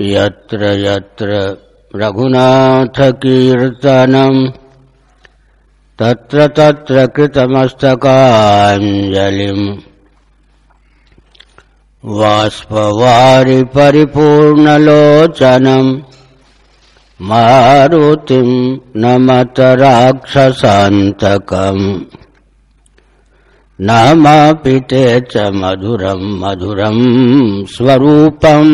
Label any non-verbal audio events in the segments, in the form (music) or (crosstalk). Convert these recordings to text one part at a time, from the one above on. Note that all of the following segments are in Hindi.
यत्र यत्र रघुनाथकीर्तनम् तत्र तत्र कृतमस्तकाञ्जलिम् वाष्पवारि परिपूर्णलोचनम् मारुतिम् नमत राक्षसान्तकम् नामापि ते च मधुरम् मधुरम् स्वरूपम्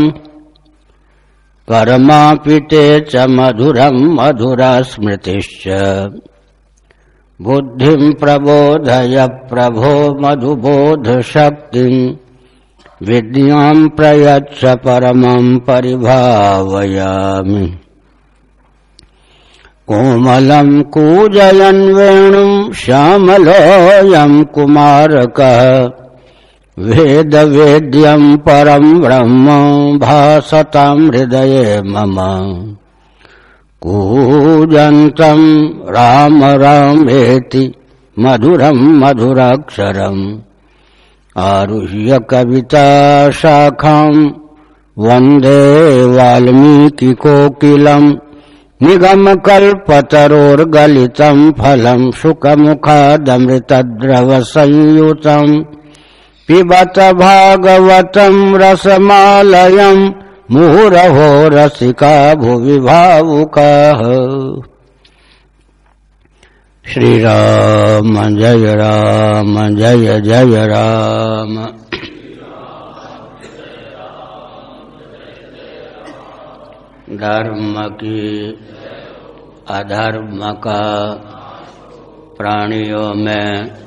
कर्मापि ते च मधुरम् मधुरस्मृतिश्च। बुद्धिम् प्रबोधय प्रभो मधुबोधशक्तिम् विद्याम् प्रयच्छ परमम् परिभावयामि। कोमलम् कूजयन् वेणुम् श्यामलोऽयम् कुमारकः वेदवेद्यम् परम् ब्रह्म भासताम् हृदये मम। कूजन्तम् राम रामेति मधुरम् मधुराक्षरम्। आरुह्य कविता शाखाम् वंदे वाल्मीकिकोकिलम् निगमकल्पतरोर्गलितम् फलम् शुकमुखादमृतद्रवसंयुतम् पिबत भागवतम् रसमालयम् मुहुरहो रसिका भुवि श्री राम जय राम, जय जय राम। धर्म की अधर्म का प्राणियों में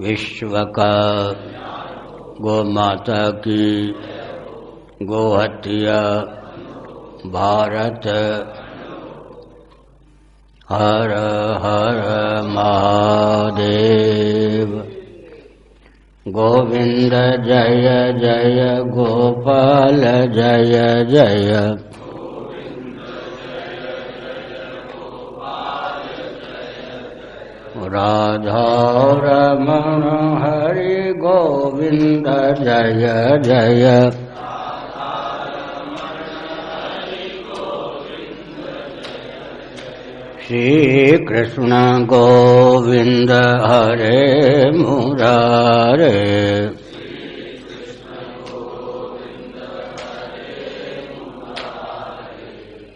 विश्व का गो माता की गोहत्या। भारत हर हर महादेव। गोविंद जय जय गोपाल जय जय। राधारमण हरि गोविन्द जय जय। श्रीकृष्ण गोविन्द हरे मुरारे।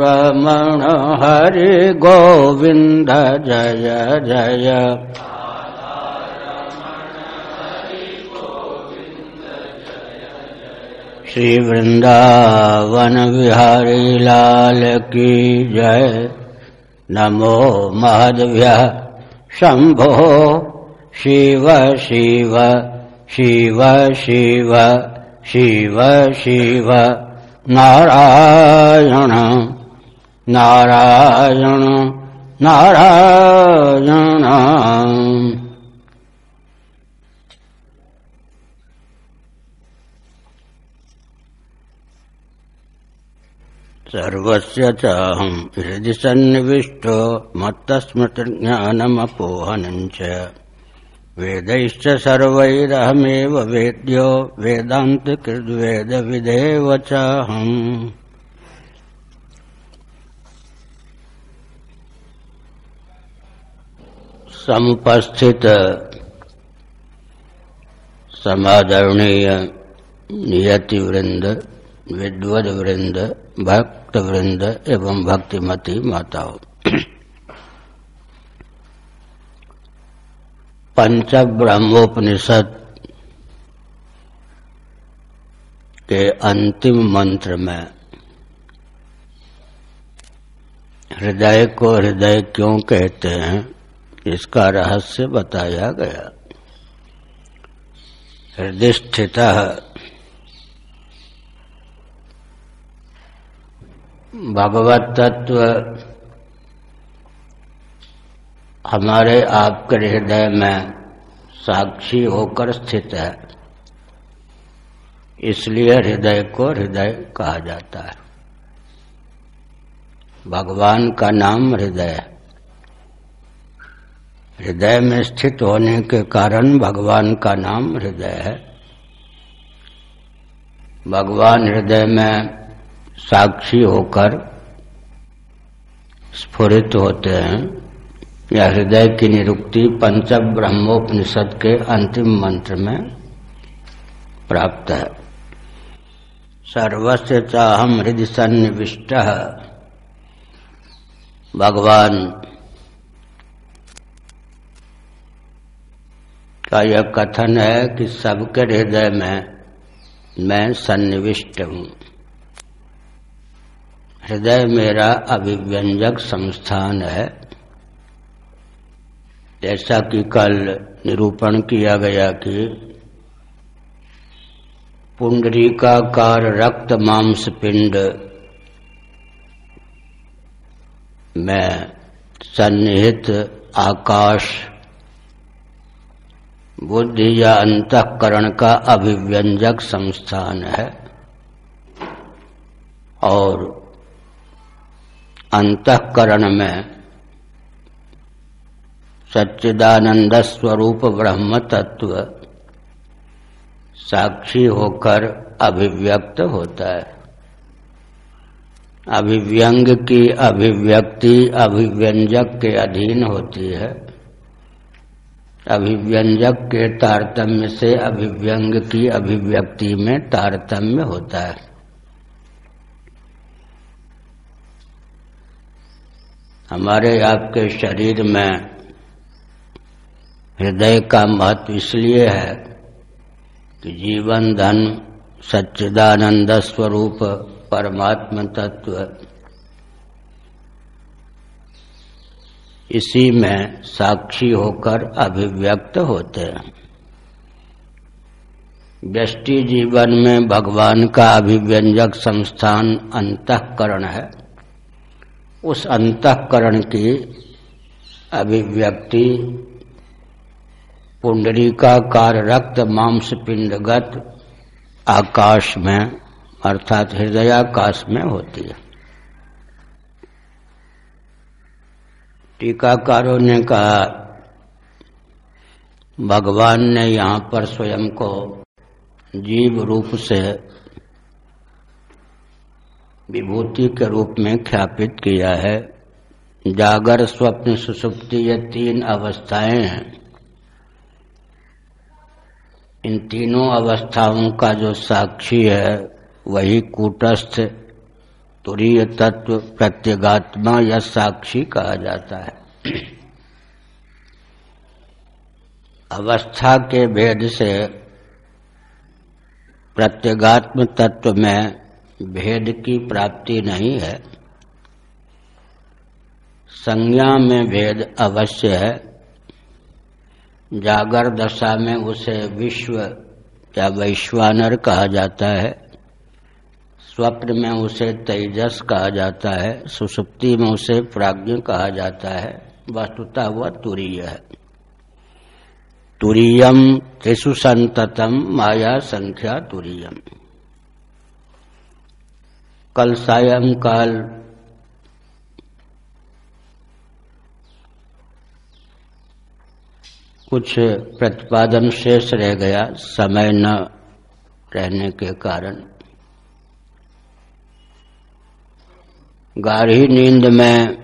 रमण हरि गोविंद जय। जय श्री वृंदावन बिहारी लाल की जय नमो महदव्य शंभो शिव शिव शिव शिव शिव शिव नारायण नारायण नारायण। सर्वस्य च चाहम् हृदि सन्निविष्टो मत्तस्मृतज्ञानमपोहनञ्च। वेदैश्च सर्वैरहमेव वेद्यो वेदान्तकृद्वेदविधेव चाहम् समुपस्थित समादरणीय नियति वृंद विद्वद वृंद भक्त वृंद एवं भक्तिमती माताओं। पंच ब्रह्मोपनिषद के अंतिम मंत्र में, हृदय को हृदय क्यों कहते हैं, इसका रहस्य बताया गया। हृदय स्थित भगवत तत्व हमारे आपके हृदय में साक्षी होकर स्थित है। इसलिए हृदय को हृदय कहा जाता है। भगवान का नाम हृदय हृदय में स्थित होने के कारण भगवान का नाम हृदय है। भगवान हृदय में साक्षी होकर स्फुरित होते हैं। या हृदय की निरुक्ति पंच ब्रह्मोपनिषद के अंतिम मंत्र में प्राप्त है। सर्वस्व चाहम हृदय सन्निविष्ट। भगवान का यह कथन है कि सबके हृदय में मैं सन्निविष्ट हूँ। हृदय मेरा अभिव्यंजक संस्थान है। जैसा कि कल निरूपण किया गया कि पुंडरीकाकार रक्त मांस पिंड में सन्निहित आकाश, बुद्धि या अंतकरण का अभिव्यंजक संस्थान है और अंतकरण में सच्चिदानंद स्वरूप ब्रह्म तत्व साक्षी होकर अभिव्यक्त होता है। अभिव्यंग की अभिव्यक्ति अभिव्यंजक के अधीन होती है। अभिव्यंजक के तारतम्य से अभिव्यंग की अभिव्यक्ति में तारतम्य होता है। हमारे आपके शरीर में हृदय का महत्व इसलिए है कि जीवन धन सच्चिदानंद स्वरूप परमात्म तत्व इसी में साक्षी होकर अभिव्यक्त होते हैं। व्यष्टि जीवन में भगवान का अभिव्यंजक संस्थान अंतकरण है। उस अंतकरण की अभिव्यक्ति पुंडरीकाकार रक्त मांस पिंडगत आकाश में, अर्थात हृदयाकाश में होती है। टीकाकारों ने कहा, भगवान ने यहाँ पर स्वयं को जीव रूप से विभूति के रूप में ख्यापित किया है। जागर स्वप्न सुसुप्ति ये तीन अवस्थाएँ हैं। इन तीनों अवस्थाओं का जो साक्षी है, वही कूटस्थ तुरीय तत्व प्रत्यगात्मा या साक्षी कहा जाता है। अवस्था के भेद से प्रत्यगात्म तत्व में भेद की प्राप्ति नहीं है। संज्ञा में भेद अवश्य है जागर दशा में उसे विश्व या वैश्वानर कहा जाता है। स्वप्न में उसे तेजस कहा जाता है। सुसुप्ति में उसे प्राज्ञ कहा जाता है। वस्तुता वह तुरीय है। तुरीयम त्रिशु संततम, माया संख्या तुरीयम। कल सायंकाल कुछ प्रतिपादन शेष रह गया, समय न रहने के कारण। गाढ़ी नींद में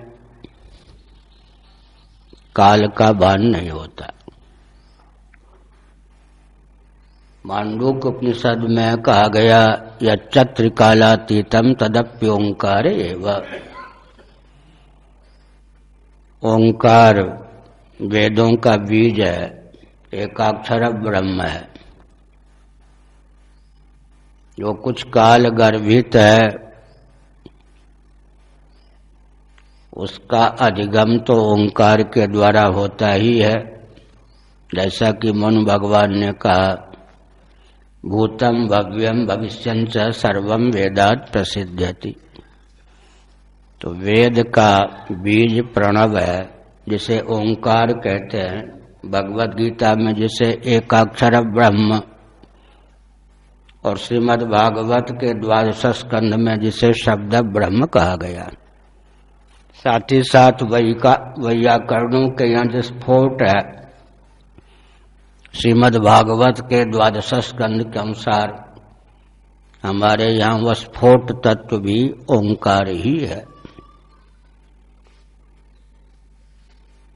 काल का भान नहीं होता। मांडूक उपनिषद में कहा गया यत्र कालातीतम तदप्योंकार एवं। ओंकार वेदों का बीज है, एकाक्षर ब्रह्म है। जो कुछ काल गर्भित है, उसका अधिगम तो ओंकार के द्वारा होता ही है। जैसा कि मन भगवान ने कहा, भूतम भव्यम भविष्य सर्वम वेदात प्रसिद्धति तो वेद का बीज प्रणव है। जिसे ओंकार कहते हैं, भगवत गीता में जिसे एकाक्षर ब्रह्म और श्रीमद् भागवत के द्वादश स्कंध में जिसे शब्द ब्रह्म कहा गया। साथ ही साथ वैयाकरणों के यहाँ जो स्फोट है। श्रीमद् भागवत के द्वादश स्कंध के अनुसार हमारे यहाँ वह स्फोट तत्व भी ओंकार ही है।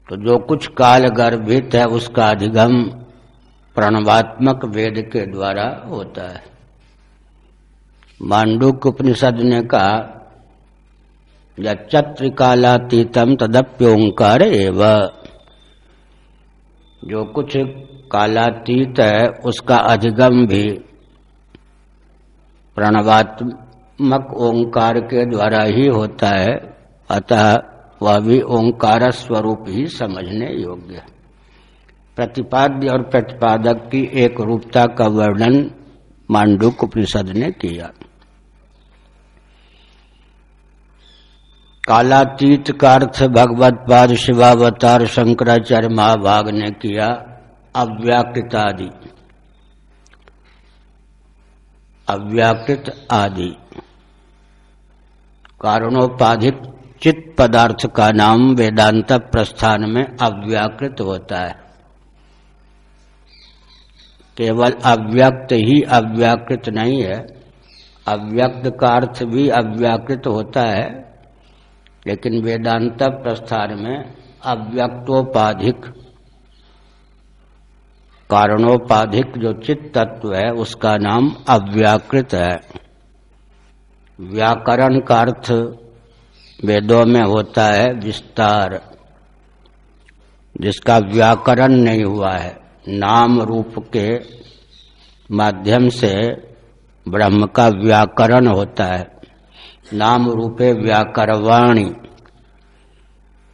तो जो कुछ काल गर्भित है, उसका अधिगम प्रणवात्मक वेद के द्वारा होता है। मांडुक उपनिषद ने कहा यत्र कालातीतम तदप्योंकार एव। जो कुछ कालातीत है, उसका अधिगम भी प्रणवात्मक ओंकार के द्वारा ही होता है। अतः वह भी ओंकार स्वरूप ही समझने योग्य प्रतिपाद्य और प्रतिपादक की एक रूपता का वर्णन मांडुक उपनिषद ने किया। कालातीत का अर्थ भगवत पाद, शिवावतार, शंकराचार्य, महाभाग ने किया अव्याकृत आदि। अव्याकृत आदि। कारणोपाधिक चित पदार्थ का नाम वेदांत प्रस्थान में अव्याकृत होता है। केवल अव्यक्त ही अव्याकृत नहीं है। अव्यक्त का अर्थ भी अव्याकृत होता है, लेकिन वेदांत प्रस्थान में अव्यक्तोपाधिक, कारणोपाधिक जो चित्त तत्व है, उसका नाम अव्याकृत है। व्याकरण का अर्थ वेदों में होता है विस्तार, जिसका व्याकरण नहीं हुआ है। नाम रूप के माध्यम से ब्रह्म का व्याकरण होता है। नाम रूपे व्याकरवाणी,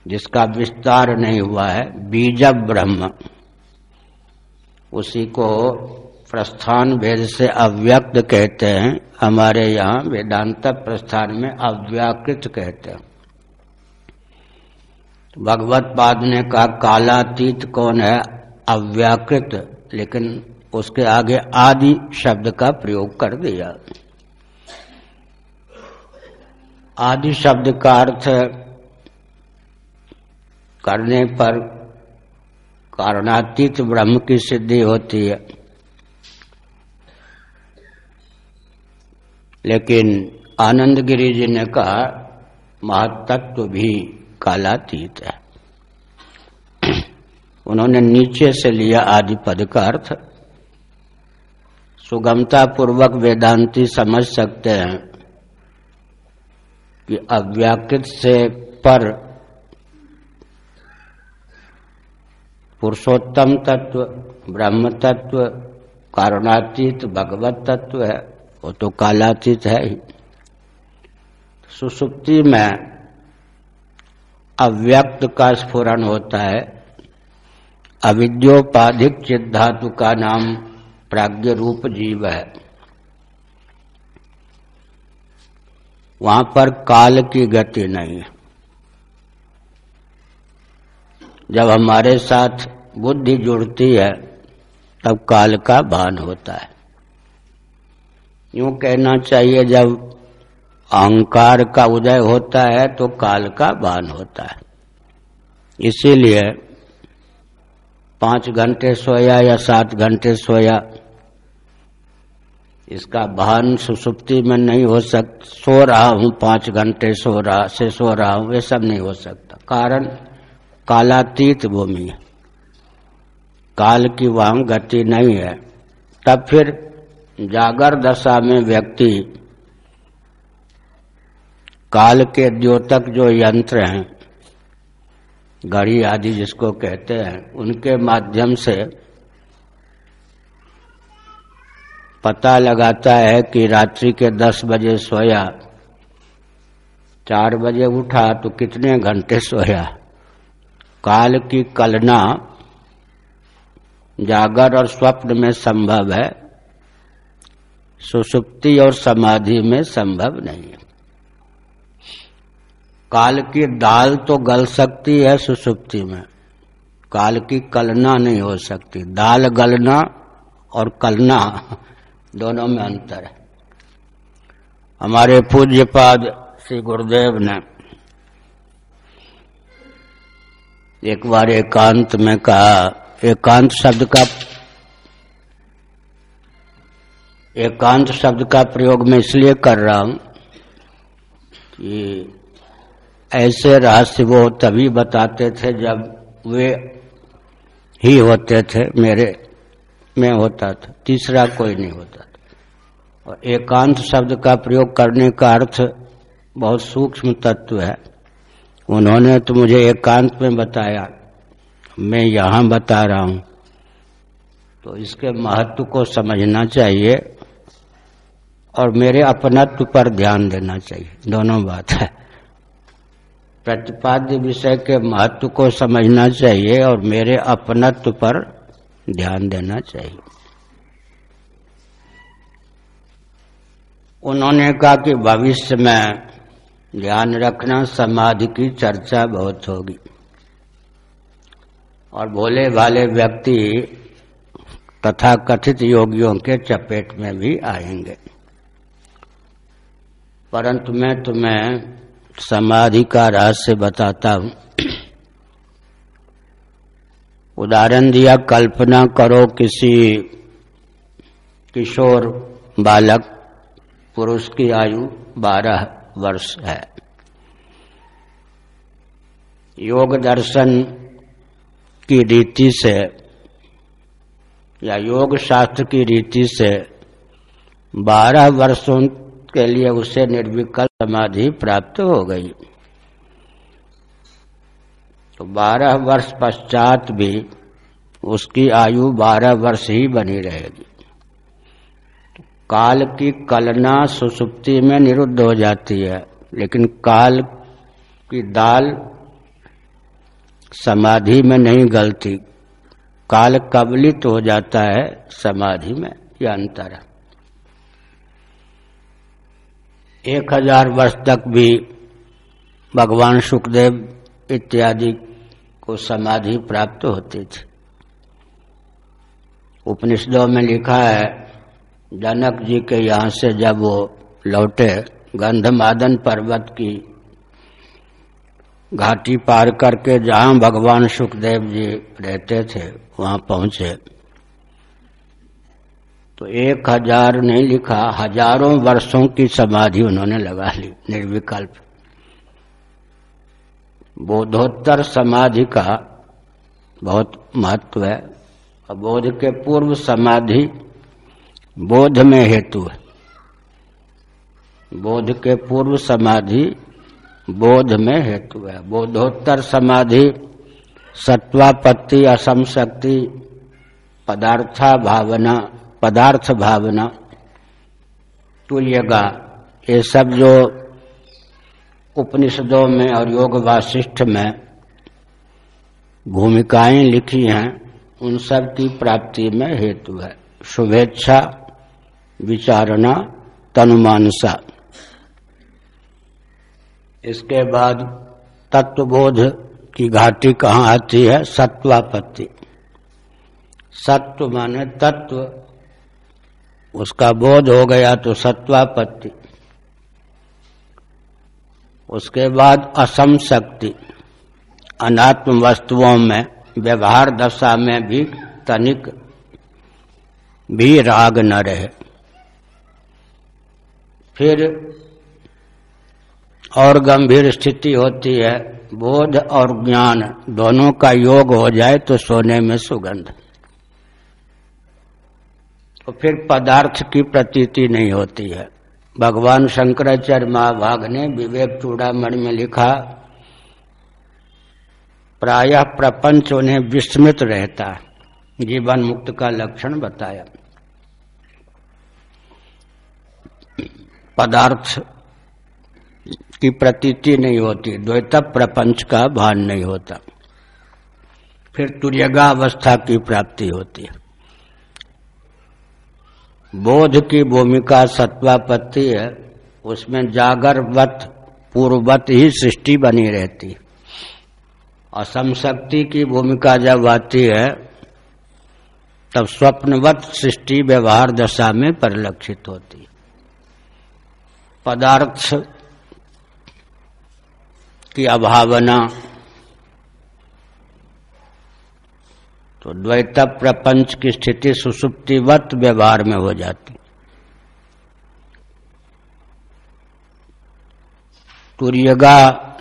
जिसका विस्तार नहीं हुआ है। बीज ब्रह्म, उसी को प्रस्थान भेद से अव्यक्त कहते हैं, हमारे यहाँ वेदांत प्रस्थान में अव्याकृत कहते हैं। भगवत पाद ने कहा, कालातीत कौन है? अव्याकृत, लेकिन उसके आगे आदि शब्द का प्रयोग कर दिया। आदि शब्द का अर्थ करने पर कारणातीत ब्रह्म की सिद्धि होती है। लेकिन आनंद गिरी जी ने कहा, महतत्व भी कालातीत है। (clears throat) उन्होंने नीचे से लिया आदि पद का अर्थ सुगमता पूर्वक वेदांती समझ सकते हैं कि अव्याकृत से पर पुरुषोत्तम तत्व ब्रह्म तत्व कारणातीत, भगवत तत्व है। वो तो कालातीत है ही। सुसुप्ति में अव्यक्त का स्फुरन होता है। अविद्योपाधिक चित धातु का नाम प्राज्ञ रूप जीव है। वहाँ पर काल की गति नहीं है। जब हमारे साथ बुद्धि जुड़ती है, तब काल का भान होता है। यूँ कहना चाहिए, जब अहंकार का उदय होता है तो काल का भान होता है। इसीलिए पाँच घंटे सोया या सात घंटे सोया, इसका भान सुसुप्ति में नहीं हो सक, सो रहा हूँ, पाँच घंटे सो रहा, से सो रहा हूँ, ये सब नहीं हो सकता। कारण, कालातीत भूमि है। काल की वहाँ गति नहीं है। तब फिर जागर दशा में व्यक्ति काल के द्योतक जो यंत्र हैं, घड़ी आदि जिसको कहते हैं, उनके माध्यम से पता लगाता है कि रात्रि के दस बजे सोया, चार बजे उठा तो कितने घंटे सोया। काल की कलना जागर और स्वप्न में संभव है। सुसुप्ति और समाधि में संभव नहीं। है काल की दाल तो गल सकती है सुसुप्ति में। काल की कलना नहीं हो सकती। दाल गलना और कलना (laughs) दोनों में अंतर है। हमारे पूज्यपाद श्री गुरुदेव ने एक बार एकांत में कहा, एकांत शब्द का एकांत शब्द का प्रयोग मैं इसलिए कर रहा हूँ कि ऐसे रहस्य वो तभी बताते थे जब वे ही होते थे, मेरे में होता था, तीसरा कोई नहीं होता था। और एकांत शब्द का प्रयोग करने का अर्थ बहुत सूक्ष्म तत्व है। उन्होंने तो मुझे एकांत में बताया, मैं यहाँ बता रहा हूँ। तो इसके महत्व को समझना चाहिए। और मेरे अपनत्व पर ध्यान देना चाहिए। दोनों बात है। प्रतिपाद्य विषय के महत्व को समझना चाहिए और मेरे अपनत्व पर ध्यान देना चाहिए। उन्होंने कहा कि भविष्य में ध्यान रखना समाधि की चर्चा बहुत होगी। और भोले भाले व्यक्ति तथा कथित योगियों के चपेट में भी आएँगे। परंतु मैं तुम्हें समाधि का रहस्य बताता हूँ। उदाहरण दिया, कल्पना करो किसी किशोर बालक, पुरुष की आयु बारह वर्ष है। योग दर्शन की रीति से या योग शास्त्र की रीति से बारह वर्षों के लिए उसे निर्विकल्प समाधि प्राप्त हो गई। तो बारह वर्ष पश्चात भी उसकी आयु बारह वर्ष ही बनी रहेगी। काल की कलना सुसुप्ति में निरुद्ध हो जाती है, लेकिन काल की दाल समाधि में नहीं गलती। काल कबलित हो जाता है समाधि में यह अंतर है। एक हज़ार वर्ष तक भी भगवान सुखदेव इत्यादि को समाधि प्राप्त होती थी। उपनिषदों में लिखा है, जनक जी के यहाँ से जब वो लौटे गंधमादन पर्वत की घाटी पार करके जहाँ भगवान सुखदेव जी रहते थे, वहाँ पहुँचे। तो एक हज़ार नहीं लिखा, हज़ारों वर्षों की समाधि उन्होंने लगा ली, निर्विकल्प। बोधोत्तर समाधि का बहुत महत्व है, और बोध के पूर्व समाधि बोध में हेतु है। बोध के पूर्व समाधि बोध में हेतु है। बोधोत्तर समाधि सत्वापत्ति असम शक्ति पदार्था, भावना पदार्थ भावना तुल्यगा, ये सब जो उपनिषदों में और योग वासिष्ठ में भूमिकाएँ लिखी हैं, उन सब की प्राप्ति में हेतु है। शुभेच्छा, विचारणा, तनुमानसा। इसके बाद तत्वबोध की घाटी कहाँ आती है? सत्वापत्ति। सत्व माने तत्व उसका बोध हो गया तो सत्वापत्ति। उसके बाद असम शक्ति अनात्म वस्तुओं में, व्यवहार दशा में भी तनिक भी राग न रहे। फिर और गंभीर स्थिति होती है, बोध और ज्ञान दोनों का योग हो जाए तो सोने में सुगंध। तो फिर पदार्थ की प्रतीति नहीं होती है। भगवान शंकराचार्य महाभाग ने विवेक चूड़ामणि में लिखा, प्रायः प्रपंच उन्हें विस्मृत रहता, जीवन मुक्त का लक्षण बताया। पदार्थ की प्रतीति नहीं होती, द्वैत प्रपंच का भान नहीं होता। फिर तुर्यगा अवस्था की प्राप्ति होती है। बोध की भूमिका सत्वापत्ति है, उसमें जागरवत, पूर्ववत ही सृष्टि बनी रहती। असम शक्ति की भूमिका जब आती है, तब स्वप्नवत सृष्टि व्यवहार दशा में परिलक्षित होती। पदार्थ की अभावना तो द्वैत प्रपंच की स्थिति सुसुप्तिवत व्यवहार में हो जाती। तुर्यगा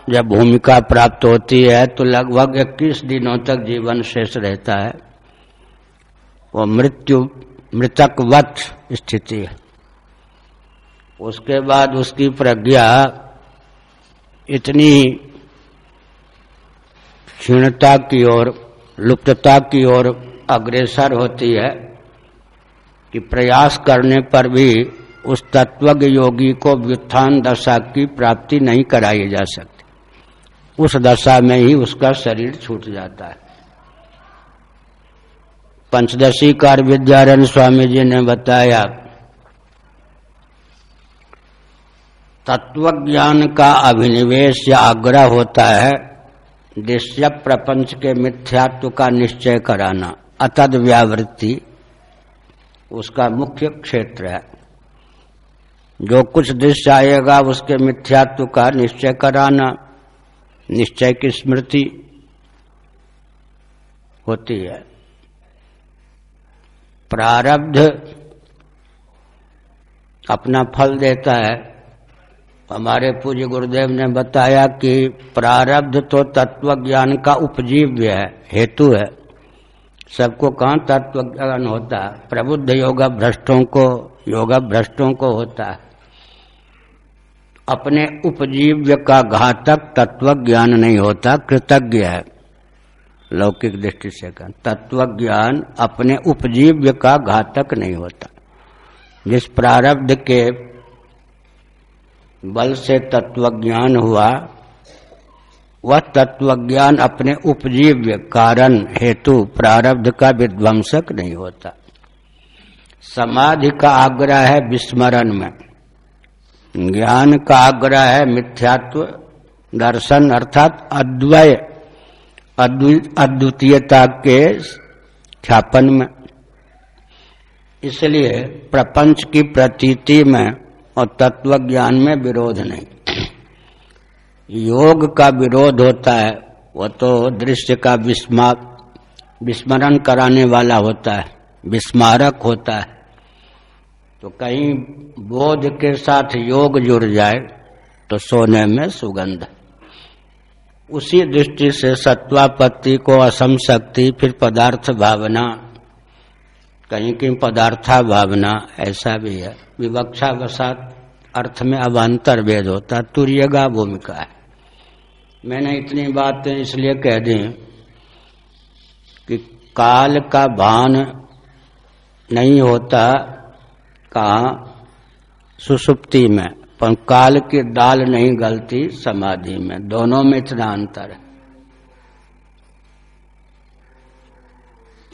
जब भूमिका प्राप्त होती है तो लगभग 21 दिनों तक जीवन शेष रहता है। वो मृत्यु, मृतकवत स्थिति है। उसके बाद उसकी प्रज्ञा इतनी क्षीणता की ओर लुप्तता की ओर अग्रेसर होती है कि प्रयास करने पर भी उस तत्वज्ञ योगी को व्युत्थान दशा की प्राप्ति नहीं कराई जा सकती। उस दशा में ही उसका शरीर छूट जाता है। पंचदशी कार विद्यारण स्वामी जी ने बताया तत्व ज्ञान का अभिनिवेश या आग्रह होता है दृश्य प्रपंच के मिथ्यात्व का निश्चय कराना, अतद व्यावृत्ति, उसका मुख्य क्षेत्र है। जो कुछ दृश्य आएगा, उसके मिथ्यात्व का निश्चय कराना, निश्चय की स्मृति होती है। प्रारब्ध अपना फल देता है। हमारे पूज्य गुरुदेव ने बताया कि प्रारब्ध तो तत्व ज्ञान का उपजीव्य है, हेतु है। सबको कहाँ तत्व ज्ञान होता है? प्रबुद्ध योगा भ्रष्टों को योगा भ्रष्टों को होता है। अपने उपजीव्य का घातक तत्व ज्ञान नहीं होता, कृतज्ञ है। लौकिक दृष्टि से कह तत्व ज्ञान अपने उपजीव्य का घातक नहीं होता। जिस प्रारब्ध के बल से तत्व ज्ञान हुआ, वह तत्व ज्ञान अपने उपजीव्य कारण हेतु प्रारब्ध का विध्वंसक नहीं होता। समाधि का आग्रह है विस्मरण में। ज्ञान का आग्रह है मिथ्यात्व, दर्शन अर्थात अद्वय अद्वितीयता के ख्यापन में। इसलिए प्रपंच की प्रतीति में और तत्व ज्ञान में विरोध नहीं। योग का विरोध होता है, वो तो दृश्य का विस्मा विस्मरण कराने वाला होता है, विस्मारक होता है। तो कहीं बोध के साथ योग जुड़ जाए तो सोने में सुगंध। उसी दृष्टि से सत्वापत्ति को असम शक्ति, फिर पदार्थ भावना। कहीं कहीं पदार्था भावना ऐसा भी है। विवक्षा वसात अर्थ में अवान्तर भेद होता तुर्यगा भूमिका है। मैंने इतनी बातें इसलिए कह दी कि काल का भान नहीं होता कहा सुसुप्ति में, पर काल की दाल नहीं गलती समाधि में। दोनों में इतना अंतर है।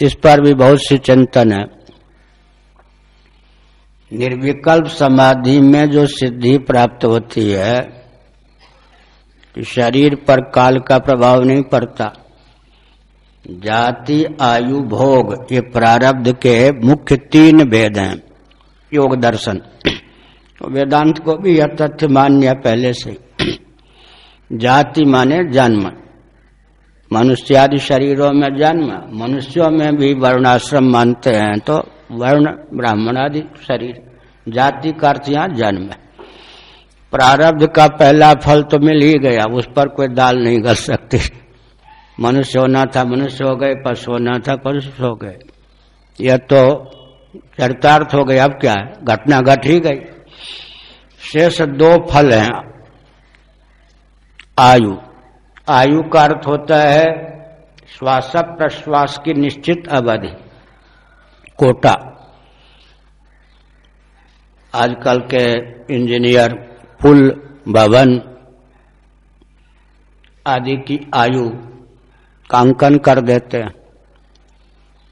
इस पर भी बहुत सी चिंतन है। निर्विकल्प समाधि में जो सिद्धि प्राप्त होती है कि शरीर पर काल का प्रभाव नहीं पड़ता। जाति, आयु, भोग, ये प्रारब्ध के मुख्य तीन भेद हैं, योग दर्शन। तो वेदांत को भी यह तथ्य मान्य पहले से। जाति माने जन्म। मनुष्यादि शरीरों में जन्म, मनुष्यों में भी वर्णाश्रम मानते हैं तो वर्ण ब्राह्मण आदि शरीर, जाति का यहाँ जन्म प्रारब्ध का पहला फल तो मिल ही गया, उस पर कोई दाल नहीं गल सकती। मनुष्य होना था, मनुष्य हो गए, पशु होना था, पशु हो गए। यह तो चरितार्थ हो गए अब क्या है? घटना घट ही गई। शेष दो फल हैं, आयु। आयु का अर्थ होता है श्वास प्रश्वास की निश्चित अवधि, कोटा। आजकल के इंजीनियर पुल, भवन आदि की आयु कांकन कर देते हैं।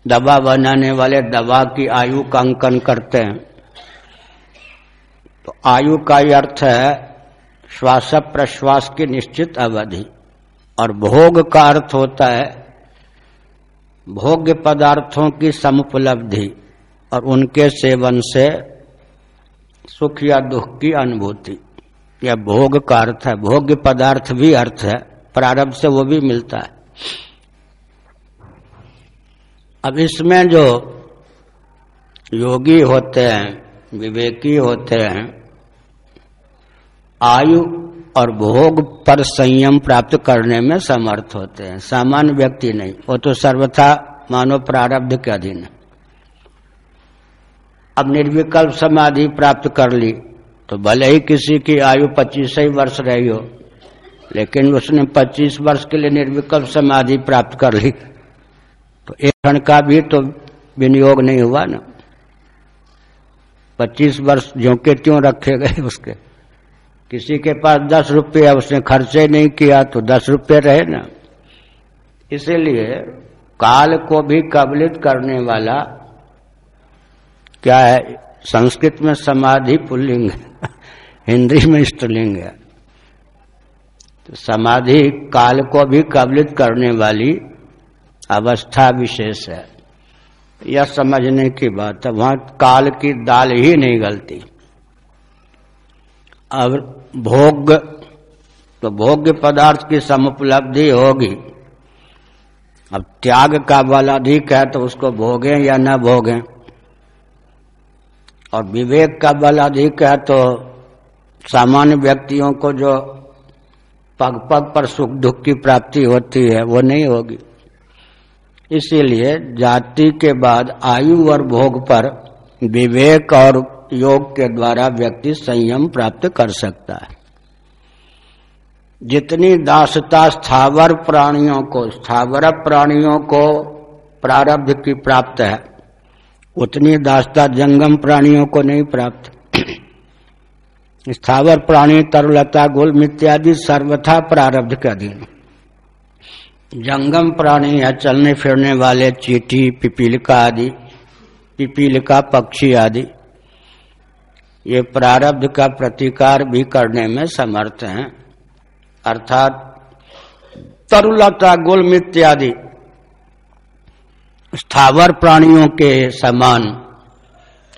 दवा बनाने वाले दवा की आयु का अंकन करते हैं। तो आयु का अर्थ है श्वास प्रश्वास की निश्चित अवधि। और भोग का अर्थ होता है भोग्य पदार्थों की समुपलब्धि और उनके सेवन से सुख या दुख की अनुभूति। यह भोग का अर्थ है। भोग्य पदार्थ भी अर्थ है। प्रारब्ध से वो भी मिलता है। अब इसमें जो योगी होते हैं, विवेकी होते हैं, आयु और भोग पर संयम प्राप्त करने में समर्थ होते हैं। सामान्य व्यक्ति नहीं। वो तो सर्वथा मानव प्रारब्ध के अधीन है। अब निर्विकल्प समाधि प्राप्त कर ली तो भले ही किसी की आयु पच्चीस ही वर्ष रही हो, लेकिन उसने 25 वर्ष के लिए निर्विकल्प समाधि प्राप्त कर ली। तो एक क्षण का भी तो विनियोग नहीं हुआ ना। 25 वर्ष जो के त्यों रखे गए उसके। किसी के पास दस रुपये उसने खर्चे नहीं किया तो दस रुपये रहे ना। इसीलिए काल को भी कबलित करने वाला क्या है? संस्कृत में समाधि पुल्लिंग हिंदी में स्त्रीलिंग है। तो समाधि काल को भी कबलित करने वाली अवस्था विशेष है। यह समझने की बात है, वहाँ काल की दाल ही नहीं गलती। अब भोग तो भोग्य पदार्थ की समुपलब्धि होगी। अब त्याग का बल अधिक है तो उसको भोगें या न भोगें। और विवेक का बल अधिक है तो सामान्य व्यक्तियों को जो पग पग पर सुख दुख की प्राप्ति होती है, वो नहीं होगी। इसीलिए जाति के बाद आयु और भोग पर विवेक और योग के द्वारा व्यक्ति संयम प्राप्त कर सकता है। जितनी दासता स्थावर प्राणियों को, स्थावर प्राणियों को प्रारब्ध की प्राप्त है, उतनी दासता जंगम प्राणियों को नहीं प्राप्त। (clears throat) स्थावर प्राणी, तरलता, गुल इत्यादि सर्वथा प्रारब्ध के अधीन। जंगम प्राणी या चलने फिरने वाले चीटी, पिपीलिका आदि, पिपीलिका पक्षी आदि ये प्रारब्ध का प्रतिकार भी करने में समर्थ हैं। अर्थात तरुलता गुल इत्यादि स्थावर प्राणियों के समान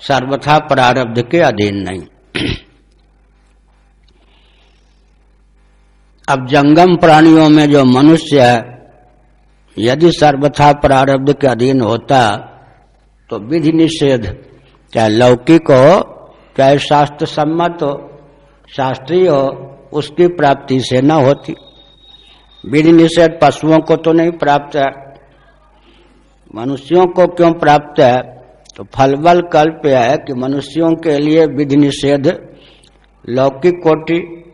सर्वथा प्रारब्ध के अधीन नहीं। अब जंगम प्राणियों में जो मनुष्य है, यदि सर्वथा प्रारब्ध के अधीन होता तो विधि निषेध, चाहे लौकिक हो चाहे शास्त्र सम्मत हो, शास्त्रीय हो, उसकी प्राप्ति से न होती। विधि निषेध पशुओं को तो नहीं प्राप्त है। मनुष्यों को क्यों प्राप्त है? तो फलबल कल्प है कि मनुष्यों के लिए विधि निषेध लौकिक कोटि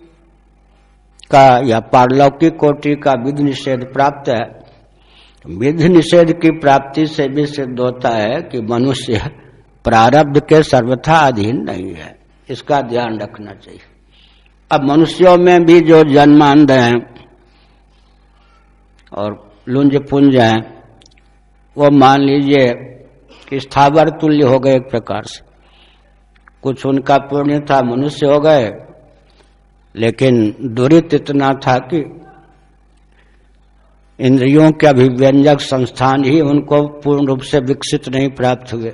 का या पारलौकिक कोटि का विधि निषेध प्राप्त है। विधि निषेध की प्राप्ति से भी सिद्ध होता है कि मनुष्य प्रारब्ध के सर्वथा अधीन नहीं है। इसका ध्यान रखना चाहिए। अब मनुष्यों में भी जो जन्मांध हैं और लुंज पुंज हैं, वो मान लीजिए कि स्थावर तुल्य हो गए एक प्रकार से। कुछ उनका पुण्य था, मनुष्य हो गए, लेकिन दुरित इतना था कि इंद्रियों के अभिव्यंजक संस्थान ही उनको पूर्ण रूप से विकसित नहीं प्राप्त हुए।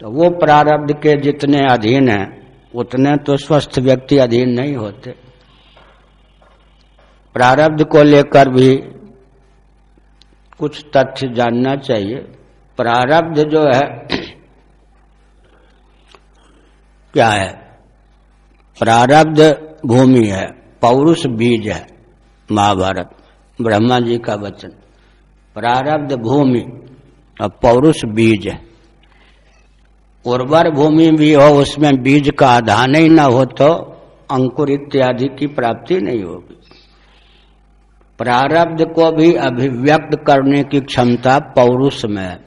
तो वो प्रारब्ध के जितने अधीन हैं, उतने तो स्वस्थ व्यक्ति अधीन नहीं होते। प्रारब्ध को लेकर भी कुछ तथ्य जानना चाहिए। प्रारब्ध जो है, क्या है? प्रारब्ध भूमि है, पौरुष बीज है, महाभारत, ब्रह्मा जी का वचन। प्रारब्ध भूमि और पौरुष बीज है। उर्वर भूमि भी हो, उसमें बीज का आधान ही न हो तो अंकुर इत्यादि की प्राप्ति नहीं होगी। प्रारब्ध को भी अभिव्यक्त करने की क्षमता पौरुष में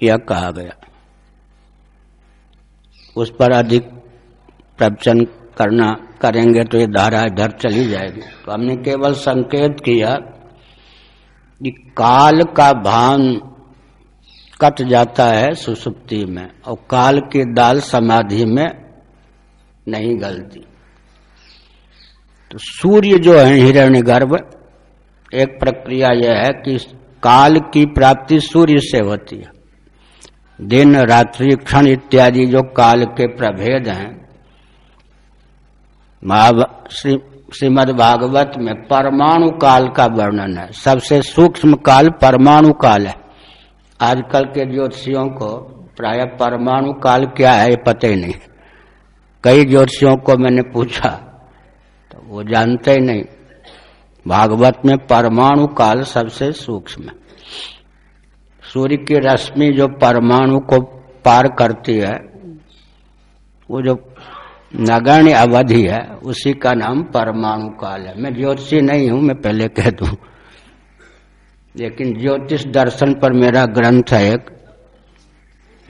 यह कहा गया। उस पर अधिक प्रवचन करना करेंगे तो ये धारा इधर चली जाएगी। तो हमने केवल संकेत किया कि काल का भान कट जाता है सुसुप्ति में और काल की दाल समाधि में नहीं गलती। तो सूर्य जो है हिरण्य गर्भ, एक प्रक्रिया यह है कि काल की प्राप्ति सूर्य से होती है। दिन, रात्रि, क्षण इत्यादि जो काल के प्रभेद हैं श्रीमद भागवत में परमाणु काल का वर्णन है। सबसे सूक्ष्म काल परमाणु काल है। आजकल के ज्योतिषियों को प्राय परमाणु काल क्या है ये पता ही नहीं। कई ज्योतिषियों को मैंने पूछा तो वो जानते ही नहीं। भागवत में परमाणु काल सबसे सूक्ष्म है। सूर्य की रश्मि जो परमाणु को पार करती है, वो जो नगण्य अवधि है, उसी का नाम परमाणु काल है। मैं ज्योतिषी नहीं हूँ, मैं पहले कह दू। लेकिन ज्योतिष दर्शन पर मेरा ग्रंथ है एक।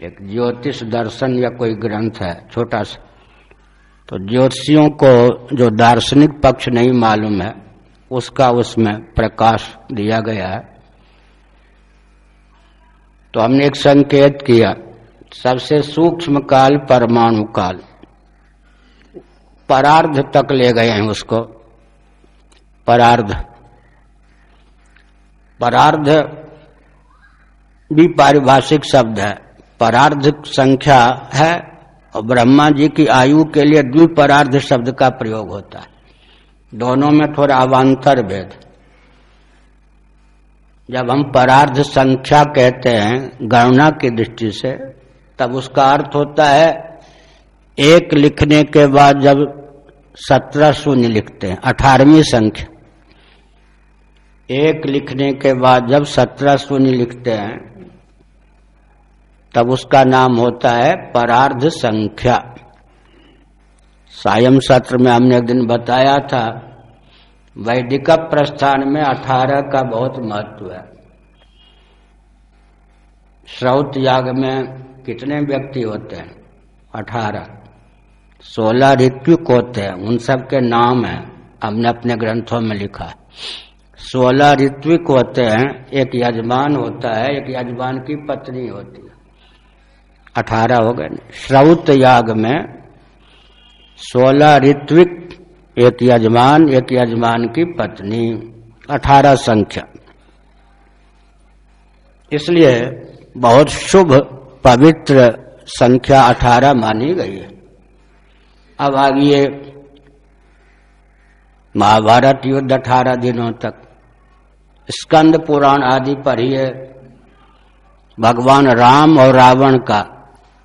एक ज्योतिष दर्शन या कोई ग्रंथ है, छोटा सा। तो ज्योतिषियों को जो दार्शनिक पक्ष नहीं मालूम है, उसका उसमें प्रकाश दिया गया है। तो हमने एक संकेत किया, सबसे सूक्ष्म काल परमाणु काल। परार्ध तक ले गए हैं उसको। परार्ध। परार्ध भी पारिभाषिक शब्द है। परार्ध संख्या है और ब्रह्मा जी की आयु के लिए द्विपरार्ध शब्द का प्रयोग होता है। दोनों में थोड़ा अवान्तर भेद। जब हम परार्ध संख्या कहते हैं गणना की दृष्टि से, तब उसका अर्थ होता है, एक लिखने के बाद जब सत्रह शून्य लिखते हैं, अठारहवीं संख्या। एक लिखने के बाद जब सत्रह शून्य लिखते हैं, तब उसका नाम होता है परार्ध संख्या। सायम सत्र में हमने एक दिन बताया था, वैदिक प्रस्थान में अठारह का बहुत महत्व है। श्रौत याग में कितने व्यक्ति होते हैं? अठारह। सोलह ऋत्विक होते हैं, उन सब के नाम है, हमने अपने ग्रंथों में लिखा है। सोलह ऋत्विक होते हैं, एक यजमान होता है, एक यजमान की पत्नी होती है। अठारह हो गए। श्रौत याग में सोलह ऋत्विक, एक यजमान एक यजमान की पत्नी, अठारह संख्या। इसलिए बहुत शुभ, पवित्र संख्या अठारह मानी गई है। अब आगे महाभारत युद्ध अठारह दिनों तक स्कंद पुराण आदि पढ़िए। भगवान राम और रावण का,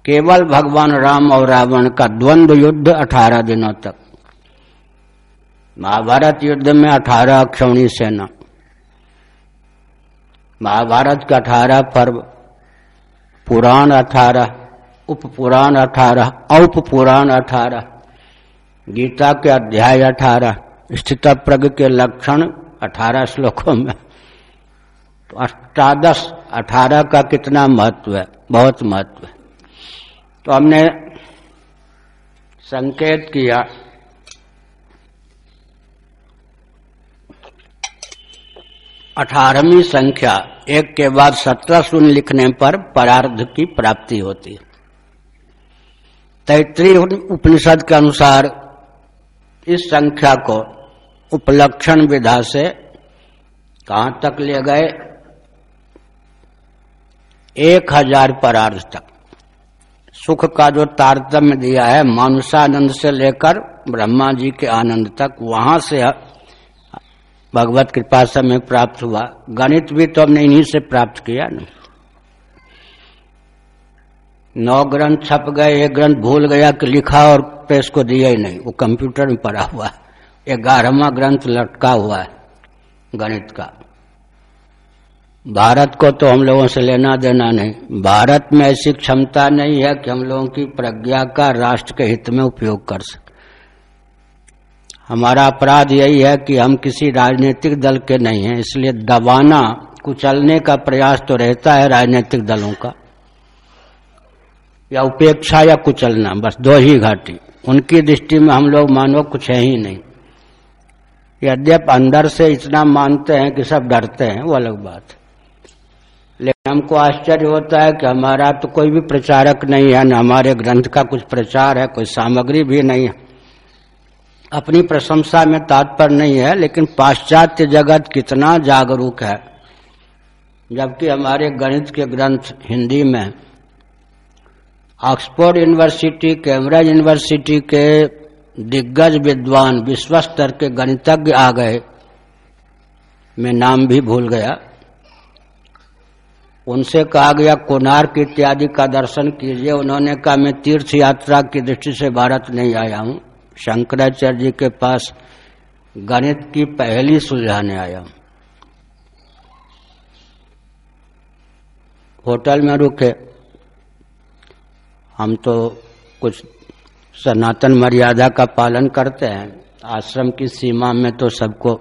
केवल भगवान राम और रावण का द्वंद्व युद्ध अठारह दिनों तक। महाभारत युद्ध में अठारह अक्षौणी सेना। महाभारत का अठारह पर्व, पुराण अठारह उप पुराण अठारह औप पुराण अठारह, गीता के अध्याय अठारह स्थित प्रग के लक्षण अठारह श्लोकों में। तो अष्टादश, अठारह का कितना महत्व है? बहुत महत्व है। तो हमने संकेत किया, अठारहवीं संख्या, एक के बाद सत्रह शून्य लिखने पर परार्ध की प्राप्ति होती है। तैतृय उपनिषद के अनुसार इस संख्या को उपलक्षण विधा से कहाँ तक ले गए? एक हज़ार परार्थ तक। सुख का जो तारतम्य दिया है, मानुषानंद से लेकर ब्रह्मा जी के आनंद तक, वहाँ से भगवत कृपा से हमें प्राप्त हुआ। गणित भी तो हमने इन्हीं से प्राप्त किया ना। नौ ग्रंथ छप गए, एक ग्रंथ भूल गया कि लिखा और प्रेस को दिया ही नहीं। वो कंप्यूटर में पड़ा हुआ है। ग्यारहवा ग्रंथ लटका हुआ है, गणित का। भारत को तो हम लोगों से लेना देना नहीं। भारत में ऐसी क्षमता नहीं है कि हम लोगों की प्रज्ञा का राष्ट्र के हित में उपयोग कर सके। हमारा अपराध यही है कि हम किसी राजनीतिक दल के नहीं हैं, इसलिए दबाना, कुचलने का प्रयास तो रहता है राजनीतिक दलों का। या उपेक्षा या कुचलना, बस दो ही घाटी। उनकी दृष्टि में हम लोग मानो कुछ है ही नहीं। यद्यप अंदर से इतना मानते हैं कि सब डरते हैं, वो अलग बात लेकिन हमको आश्चर्य होता है कि हमारा तो कोई भी प्रचारक नहीं है, न हमारे ग्रंथ का कुछ प्रचार है, कोई सामग्री भी नहीं है। अपनी प्रशंसा में तात्पर्य नहीं है, लेकिन पाश्चात्य जगत कितना जागरूक है। जबकि हमारे गणित के ग्रंथ हिंदी में, ऑक्सफोर्ड यूनिवर्सिटी, कैम्ब्रिज यूनिवर्सिटी के दिग्गज विद्वान विश्व स्तर के गणितज्ञ आ गए, मैं नाम भी भूल गया। उनसे कहा गया कोनार्क इत्यादि का दर्शन कीजिए। उन्होंने कहा, मैं तीर्थ यात्रा की दृष्टि से भारत नहीं आया हूँ। शंकराचार्य जी के पास गणित की पहली सुलझाने आया हूँ। होटल में रुके। हम तो कुछ सनातन मर्यादा का पालन करते हैं। आश्रम की सीमा में तो सबको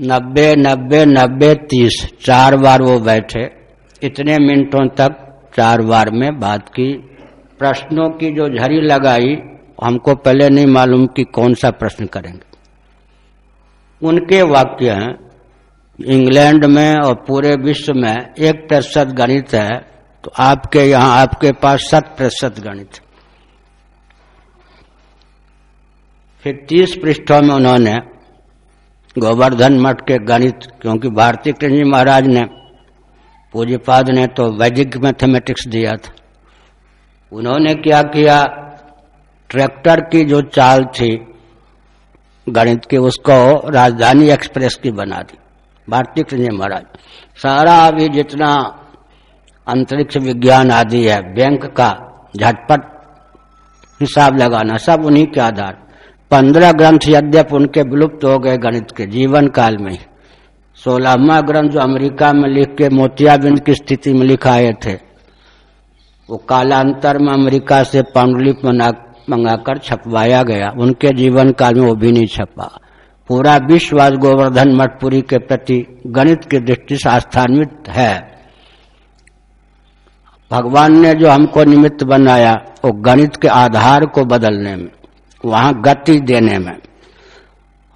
नब्बे नब्बे नब्बे, तीस, चार बार वो बैठे। इतने मिनटों तक चार बार में बात की। प्रश्नों की जो झड़ी लगाई, हमको पहले नहीं मालूम कि कौन सा प्रश्न करेंगे। उनके वाक्य हैं, इंग्लैंड में और पूरे विश्व में एक प्रतिशत गणित है तो आपके यहाँ, आपके पास शत प्रतिशत गणित। फिर तीस पृष्ठों में उन्होंने गोवर्धन मठ के गणित, क्योंकि भारतीय कृष्ण महाराज ने पूज्यपाद ने तो वैदिक मैथमेटिक्स दिया था। उन्होंने क्या किया? ट्रैक्टर की जो चाल थी गणित की, उसको राजधानी एक्सप्रेस की बना दी। भारतीय कृष्ण महाराज, सारा अभी जितना अंतरिक्ष विज्ञान आदि है, बैंक का झटपट हिसाब लगाना, सब उन्हीं के आधार पंद्रह ग्रंथ यद्यप उनके विलुप्त हो गए गणित के जीवन काल में। सोलहवा ग्रंथ जो अमेरिका में लिख के मोतियाबिंद की स्थिति में लिखाए थे, वो कालांतर में अमेरिका से पांडुलिप मंगाकर छपवाया गया। उनके जीवन काल में वो भी नहीं छपा। पूरा विश्व आज गोवर्धन मठपुरी के प्रति गणित की दृष्टि से आस्थान्वित है। भगवान ने जो हमको निमित्त बनाया, वो गणित के आधार को बदलने में। वहाँ गति देने में।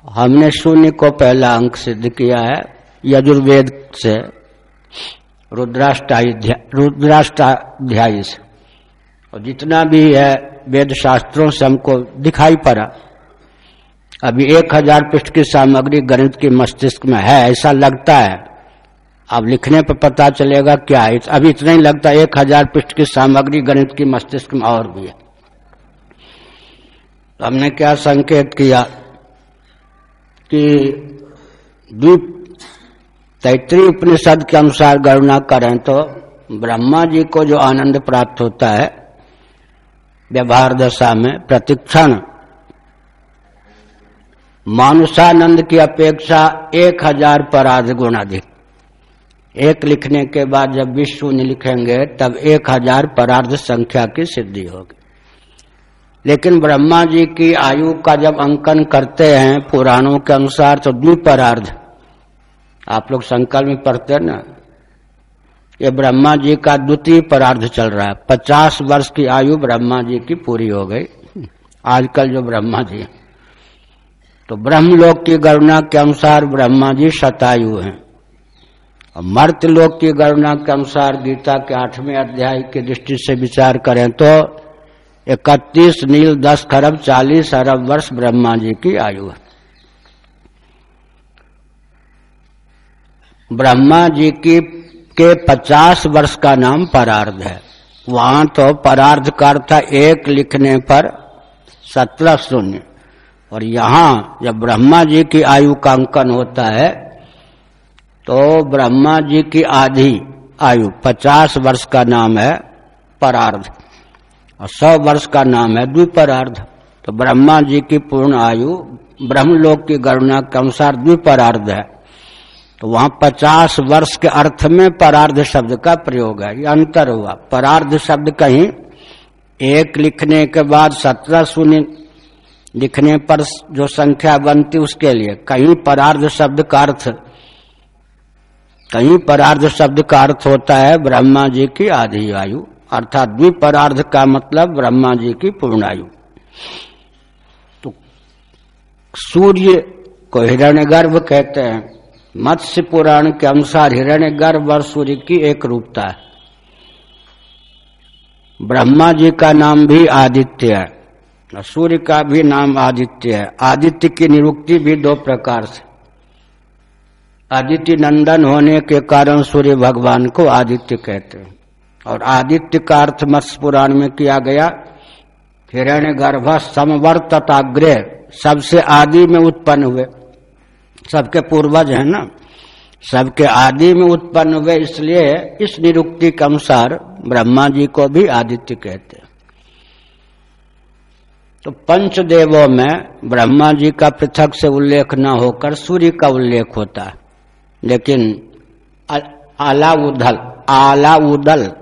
हमने शून्य को पहला अंक सिद्ध किया है, यजुर्वेद से रुद्राष्टाध्यायी से। और जितना भी है वेद शास्त्रों से हमको दिखाई पड़ा। अभी एक हज़ार पृष्ठ की सामग्री गणित के मस्तिष्क में है, ऐसा लगता है। अब लिखने पर पता चलेगा क्या है अभी इतना ही लगता है, एक हज़ार पृष्ठ की सामग्री गणित की मस्तिष्क में और भी है। तो हमने क्या संकेत किया कि द्वीप तैतरी उपनिषद के अनुसार गणना करें तो ब्रह्मा जी को जो आनंद प्राप्त होता है, व्यवहार दशा में प्रतिक्षण, मानुषानंद की अपेक्षा एक हज़ार पराध गुण अधिक। एक लिखने के बाद जब विश्व लिखेंगे, तब एक हज़ार परार्ध संख्या की सिद्धि होगी। लेकिन ब्रह्मा जी की आयु का जब अंकन करते हैं, पुराणों के अनुसार तो द्विपरार्ध। आप लोग संकल्प में पढ़ते ना? ये ब्रह्मा जी का द्वितीय परार्ध चल रहा है। पचास वर्ष की आयु ब्रह्मा जी की पूरी हो गई। आजकल जो ब्रह्मा जी तो ब्रह्मलोक की गणना के अनुसार ब्रह्मा जी शतायु हैं। और मर्त लोक की गणना के अनुसार गीता के आठवें अध्याय की दृष्टि से विचार करें तो इकतीस नील, दस खरब, चालीस अरब वर्ष ब्रह्मा जी की आयु है। ब्रह्मा जी की, के पचास वर्ष का नाम परार्ध है। वहाँ तो परार्ध का अर्थ एक लिखने पर सत्रह शून्य। और यहाँ जब ब्रह्मा जी की आयु का अंकन होता है तो ब्रह्मा जी की आधी आयु, पचास वर्ष का नाम है परार्ध। और सौ वर्ष का नाम है द्विपरार्ध। तो ब्रह्मा जी की पूर्ण आयु, ब्रह्मलोक की गणना के अनुसार द्विपरार्ध है। तो वहाँ पचास वर्ष के अर्थ में परार्ध शब्द का प्रयोग है। ये अंतर हुआ। परार्ध शब्द कहीं एक लिखने के बाद सत्रह शून्य लिखने पर जो संख्या बनती उसके लिए। कहीं परार्ध शब्द का अर्थ, कहीं परार्ध शब्द का अर्थ होता है ब्रह्मा जी की आधी आयु। अर्थात द्विपरार्ध का मतलब ब्रह्मा जी की पूर्णायु। तो सूर्य को हिरण्य गर्भ कहते हैं। मत्स्य पुराण के अनुसार हिरण्य गर्भ और सूर्य की एक रूपता है। ब्रह्मा जी का नाम भी आदित्य है। और सूर्य का भी नाम आदित्य है। आदित्य की निरुक्ति भी दो प्रकार से। आदित्य नंदन होने के कारण सूर्य भगवान को आदित्य कहते हैं। और आदित्य का अर्थ मत्स्य पुराण में किया गया हिरण्य गर्भ समवर्तताग्रह सबसे आदि में उत्पन्न हुए। सबके पूर्वज है ना? सबके आदि में उत्पन्न हुए, इसलिए इस निरुक्ति के अनुसार ब्रह्मा जी को भी आदित्य कहते हैं। तो पंचदेवों में ब्रह्मा जी का पृथक से उल्लेख न होकर सूर्य का उल्लेख होता है। लेकिन आला उदल आला उदल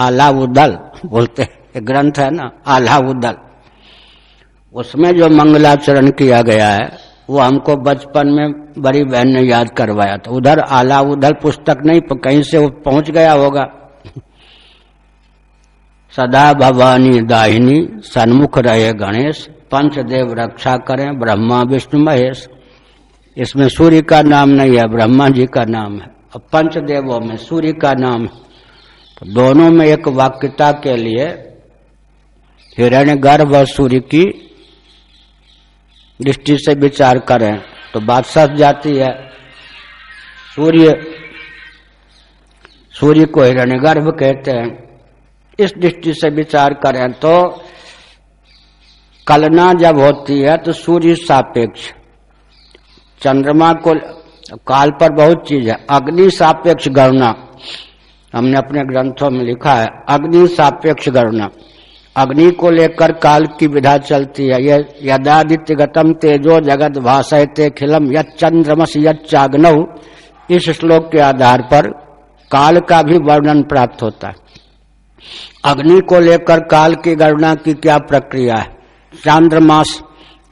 आला उदल बोलते ग्रंथ है ना आला उदल उसमें जो मंगलाचरण किया गया है, वो हमको बचपन में बड़ी बहन ने याद करवाया था। उधर आला पुस्तक नहीं कहीं से वो पहुँच गया होगा। सदा भवानी दाहिनी, सन्मुख रहे गणेश, पंचदेव रक्षा करें, ब्रह्मा विष्णु महेश। इसमें सूर्य का नाम नहीं है, ब्रह्मा जी का नाम है। और पंचदेवों में सूर्य का नाम है। तो दोनों में एक वाक्यता के लिए हिरण्य गर्भ और सूर्य की दृष्टि से विचार करें। तो बात सच जाती है। सूर्य सूर्य को हिरण्य गर्भ कहते हैं। इस दृष्टि से विचार करें तो कलना जब होती है तो सूर्य सापेक्ष। चंद्रमा को काल पर बहुत चीज़ है। अग्नि सापेक्ष गणना। हमने अपने ग्रंथों में लिखा है, अग्नि सापेक्ष गणना अग्नि को लेकर काल की विधा चलती है। यह यदादित्य गतम तेजो जगत भाषयते खिलम यंद्रमस यग्नऊ इस श्लोक के आधार पर काल का भी वर्णन प्राप्त होता है। अग्नि को लेकर काल की गणना की क्या प्रक्रिया है? चांद्रमास।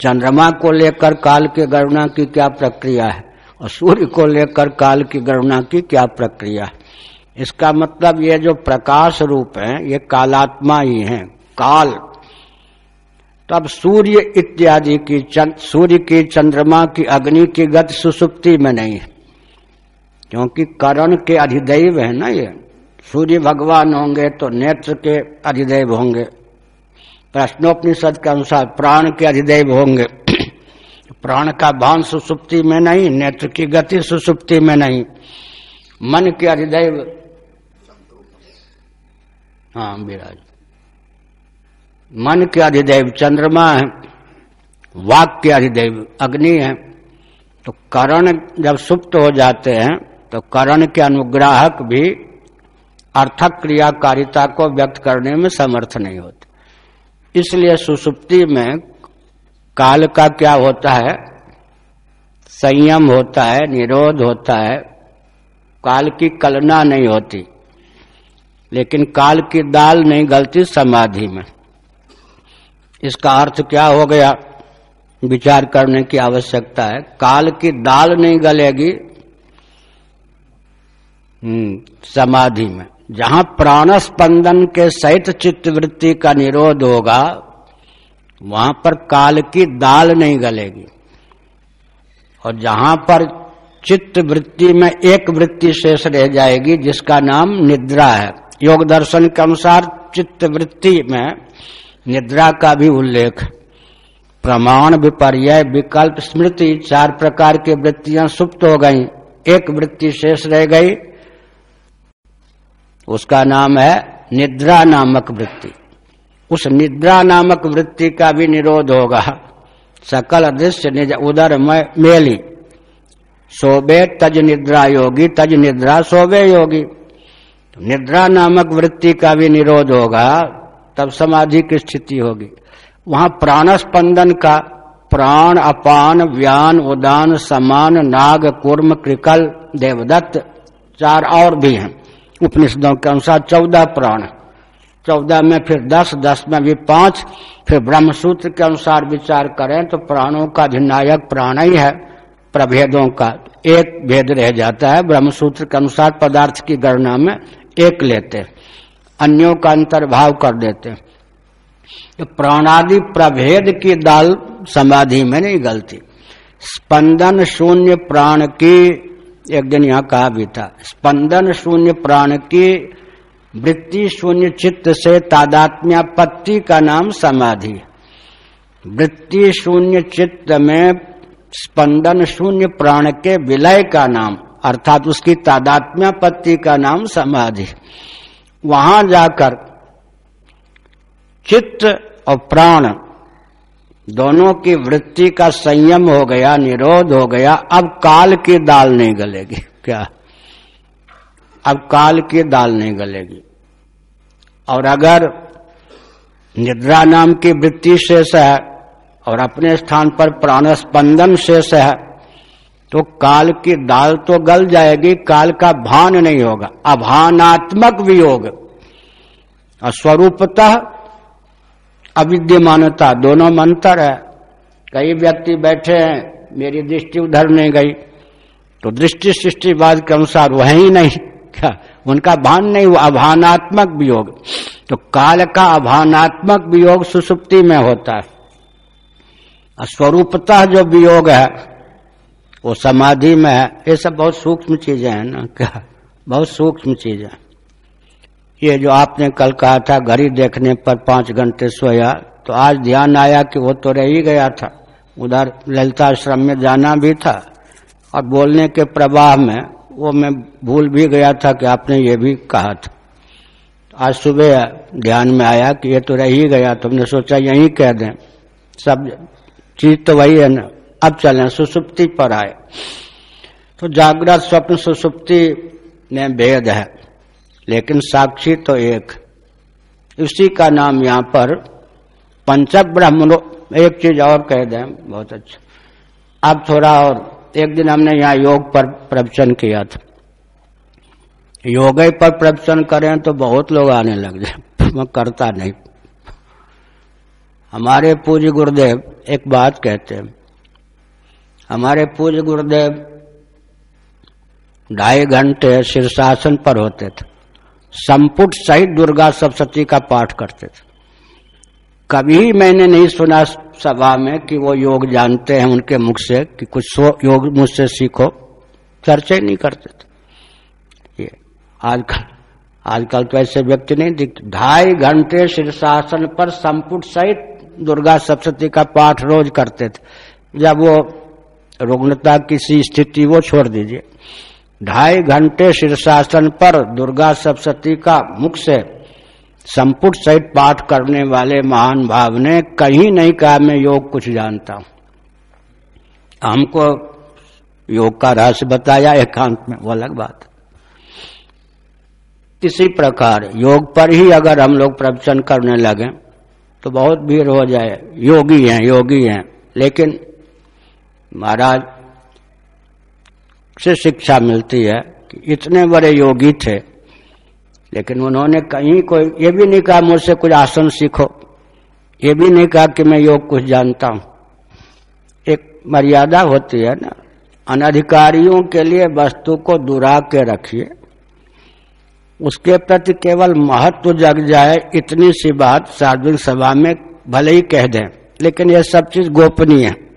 चंद्रमा को लेकर काल की गणना की क्या प्रक्रिया है? और सूर्य को लेकर काल की गणना की क्या प्रक्रिया है? इसका मतलब ये जो प्रकाश रूप है, ये कालात्मा ही है, काल। तब सूर्य इत्यादि की सूर्य की चंद्रमा की अग्नि की गति सुसुप्ति में नहीं है। क्योंकि करण के अधिदेव है ना ये। सूर्य भगवान होंगे तो नेत्र के अधिदेव होंगे। प्रश्नोपनिषद के अनुसार प्राण के अधिदेव होंगे। (clears throat) प्राण का भान सुसुप्ति में नहीं, नेत्र की गति सुसुप्ति में नहीं। मन के अधिदेव हाँ विराज मन के अधिदेव चंद्रमा है, वाक के अधिदेव अग्नि है तो करण जब सुप्त हो जाते हैं तो करण के अनुग्राहक भी अर्थक क्रियाकारिता को व्यक्त करने में समर्थ नहीं होते। इसलिए सुसुप्ति में काल का क्या होता है? संयम होता है, निरोध होता है, काल की कलना नहीं होती। लेकिन काल की दाल नहीं गलती समाधि में। इसका अर्थ क्या हो गया? विचार करने की आवश्यकता है। काल की दाल नहीं गलेगी हम्म, समाधि में। जहाँ प्राण स्पंदन के सहित चित्त वृत्ति का निरोध होगा वहाँ पर काल की दाल नहीं गलेगी। और जहाँ पर चित्त वृत्ति में एक वृत्ति शेष रह जाएगी जिसका नाम निद्रा है। योग दर्शन के अनुसार चित्त वृत्ति में निद्रा का भी उल्लेख, प्रमाण विपर्य विकल्प स्मृति चार प्रकार की वृत्तियाँ सुप्त हो गईं। एक वृत्ति शेष रह गई। उसका नाम है निद्रा नामक वृत्ति। उस निद्रा नामक वृत्ति का भी निरोध होगा। सकल दृश्य निज उदर मेली। सोबे तज निद्रा योगी, तज निद्रा सोबे योगी। तो निद्रा नामक वृत्ति का भी निरोध होगा, तब समाधि की स्थिति होगी। वहाँ प्राण स्पंदन का प्राण, अपान, व्यान, उदान, समान, नाग, कुर्म, कृकल, देवदत्त, चार और भी हैं। उपनिषदों के अनुसार चौदह प्राण। चौदह में फिर दस दस में भी पाँच, फिर ब्रह्मसूत्र के अनुसार विचार करें तो प्राणों का अधिनायक प्राण ही है, प्रभेदों का एक भेद रह जाता है। ब्रह्मसूत्र के अनुसार पदार्थ की गणना में एक लेते, अन्यों का अंतर्भाव कर देते। तो प्राणादि प्रभेद की दाल समाधि में नहीं गलती। स्पंदन शून्य प्राण की, एक दिन यहाँ कहा भी था, स्पंदन शून्य प्राण की, वृत्ति शून्य चित्त से तादात्म्यापत्ति का नाम समाधि। वृत्ति शून्य चित्त में स्पंदन शून्य प्राण के विलय का नाम। अर्थात उसकी तादात्म्यपत्ति का नाम समाधि। वहाँ जाकर चित्त और प्राण दोनों की वृत्ति का संयम हो गया, निरोध हो गया, अब काल की दाल नहीं गलेगी। क्या? अब काल की दाल नहीं गलेगी। और अगर निद्रा नाम की वृत्ति शेष है और अपने स्थान पर प्राण स्पंदन शेष है तो काल की दाल तो गल जाएगी, काल का भान नहीं होगा। अभानात्मक वियोग। और स्वरूपतः अविद्यमानता, दोनों मंत्र है। कई व्यक्ति बैठे हैं, मेरी दृष्टि उधर नहीं गई। तो दृष्टि सृष्टिवाद के अनुसार वह ही नहीं। क्या? उनका भान नहीं हुआ, अभानात्मक वियोग। तो काल का अभानात्मक वियोग सुसुप्ति में होता है। स्वरूपतः जो वियोग है वो समाधि में है, ये सब बहुत सूक्ष्म चीज़ें हैं ना, क्या? बहुत सूक्ष्म चीज़ें। ये जो आपने कल कहा था, घड़ी देखने पर पाँच घंटे सोया तो आज ध्यान आया कि वो तो रह ही गया था। उधर ललिताश्रम में जाना भी था, और बोलने के प्रवाह में वो मैं भूल भी गया था कि आपने ये भी कहा था। आज सुबह ध्यान में आया कि ये तो रह ही गया तो हमने सोचा यही कह दें। सब चीज़ तो वही है ना। अब चले, सुसुप्ति पर आए। तो जागृत स्वप्न सुसुप्ति में भेद है, लेकिन साक्षी तो एक। उसी का नाम यहाँ पर पंचक ब्रह्म एक चीज़ और कह दें, बहुत अच्छा। अब थोड़ा और, एक दिन हमने यहाँ योग पर प्रवचन किया था। योग पर प्रवचन करें तो बहुत लोग आने लग जाए, मैं करता नहीं। हमारे पूज्य गुरुदेव एक बात कहते हैं हमारे पूज्य गुरुदेव ढाई घंटे शीर्षासन पर होते थे। संपुट सहित दुर्गा सप्तती का पाठ करते थे। कभी मैंने नहीं सुना सभा में कि वो योग जानते हैं उनके मुख से कि कुछ योग मुझसे सीखो। चर्चा ही नहीं करते थे। ये आजकल आजकल तो ऐसे व्यक्ति नहीं दिखते ढाई घंटे शीर्षासन पर संपुट सहित दुर्गा सप्तती का पाठ रोज करते थे। जब वो रुग्णता किसी स्थिति वो छोड़ दीजिए। ढाई घंटे शीर्षासन पर दुर्गा सप्तती का मुख से संपुट सहित पाठ करने वाले महान भाव ने कहीं नहीं कहा, मैं योग कुछ जानता हूँ। हमको योग का रहस्य बताया एकांत में, वो अलग बात। इसी प्रकार योग पर ही अगर हम लोग प्रवचन करने लगे तो बहुत भीड़ हो जाए। योगी हैं योगी हैं, लेकिन महाराज, से शिक्षा मिलती है कि इतने बड़े योगी थे, लेकिन उन्होंने कहीं कोई, ये भी नहीं कहा मुझसे कुछ आसन सीखो, ये भी नहीं कहा कि मैं योग कुछ जानता हूँ। एक मर्यादा होती है ना, अनधिकारियों के लिए वस्तु को दुरा के रखिए, उसके प्रति केवल महत्व जग जाए, इतनी सी बात सार्वजनिक सभा में भले ही कह दें, लेकिन यह सब चीज़ गोपनीय है।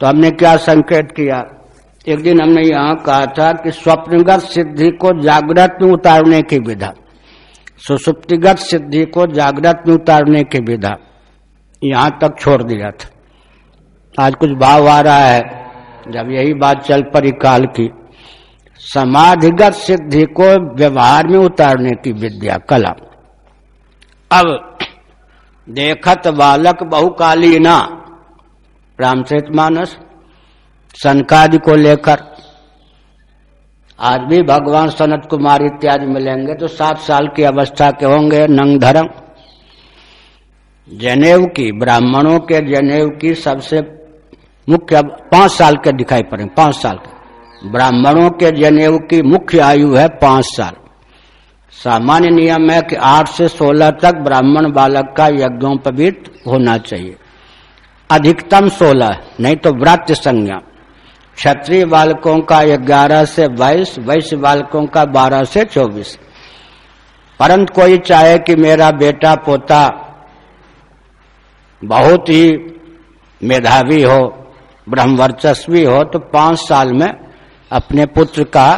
तो हमने क्या संकेत किया? एक दिन हमने यहाँ कहा था कि स्वप्नगत सिद्धि को जागृत में उतारने की विधा। सुसुप्तिगत सिद्धि को जागृत में उतारने की विधा। यहाँ तक छोड़ दिया था। आज कुछ भाव आ रहा है। जब यही बात चल पड़ी काल की, समाधिगत सिद्धि को व्यवहार में उतारने की विद्या कला। अब देखत बालक बहुकालीना रामचरित मानस सनकादि को लेकर आज भी भगवान सनत कुमार इत्यादि मिलेंगे तो सात साल की अवस्था के होंगे नंग धर्म। जनेव की, ब्राह्मणों के जनेव की सबसे मुख्य पाँच साल के दिखाई पड़े, पाँच साल के। ब्राह्मणों के जनेव की मुख्य आयु है पाँच साल। सामान्य नियम है कि आठ से सोलह तक ब्राह्मण बालक का यज्ञोपवीत होना चाहिए। अधिकतम सोलह, नहीं तो व्रत संज्ञा। क्षत्रिय बालकों का ग्यारह से बाईस, वैश्य बालकों का बारह से चौबीस। परंतु कोई चाहे कि मेरा बेटा पोता बहुत ही मेधावी हो ब्रह्मवर्चस्वी हो तो पाँच साल में अपने पुत्र का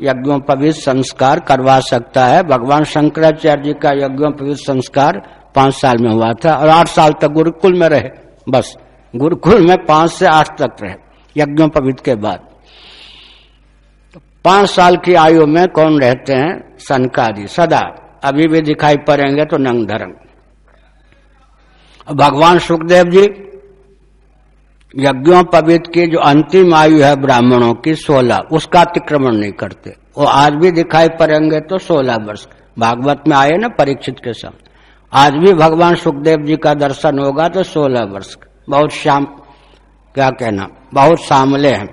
यज्ञोपवीत संस्कार करवा सकता है। भगवान शंकराचार्य जी का यज्ञोपवीत संस्कार पाँच साल में हुआ था और आठ साल तक गुरुकुल में रहे। बस, गुरुकुल में पाँच से आठ तक रहे यज्ञोपवित के बाद। तो पाँच साल की आयु में कौन रहते हैं? सनकादि सदा। अभी भी दिखाई पड़ेंगे तो नंग धरंग। भगवान सुखदेव जी यज्ञोपवित की जो अंतिम आयु है ब्राह्मणों की, सोलह, उसका अतिक्रमण नहीं करते। वो आज भी दिखाई पड़ेंगे तो सोलह वर्ष। भागवत में आए ना परीक्षित के साथ। आज भी भगवान सुखदेव जी का दर्शन होगा तो सोलह वर्ष बहुत श्याम क्या कहना, बहुत सामले हैं।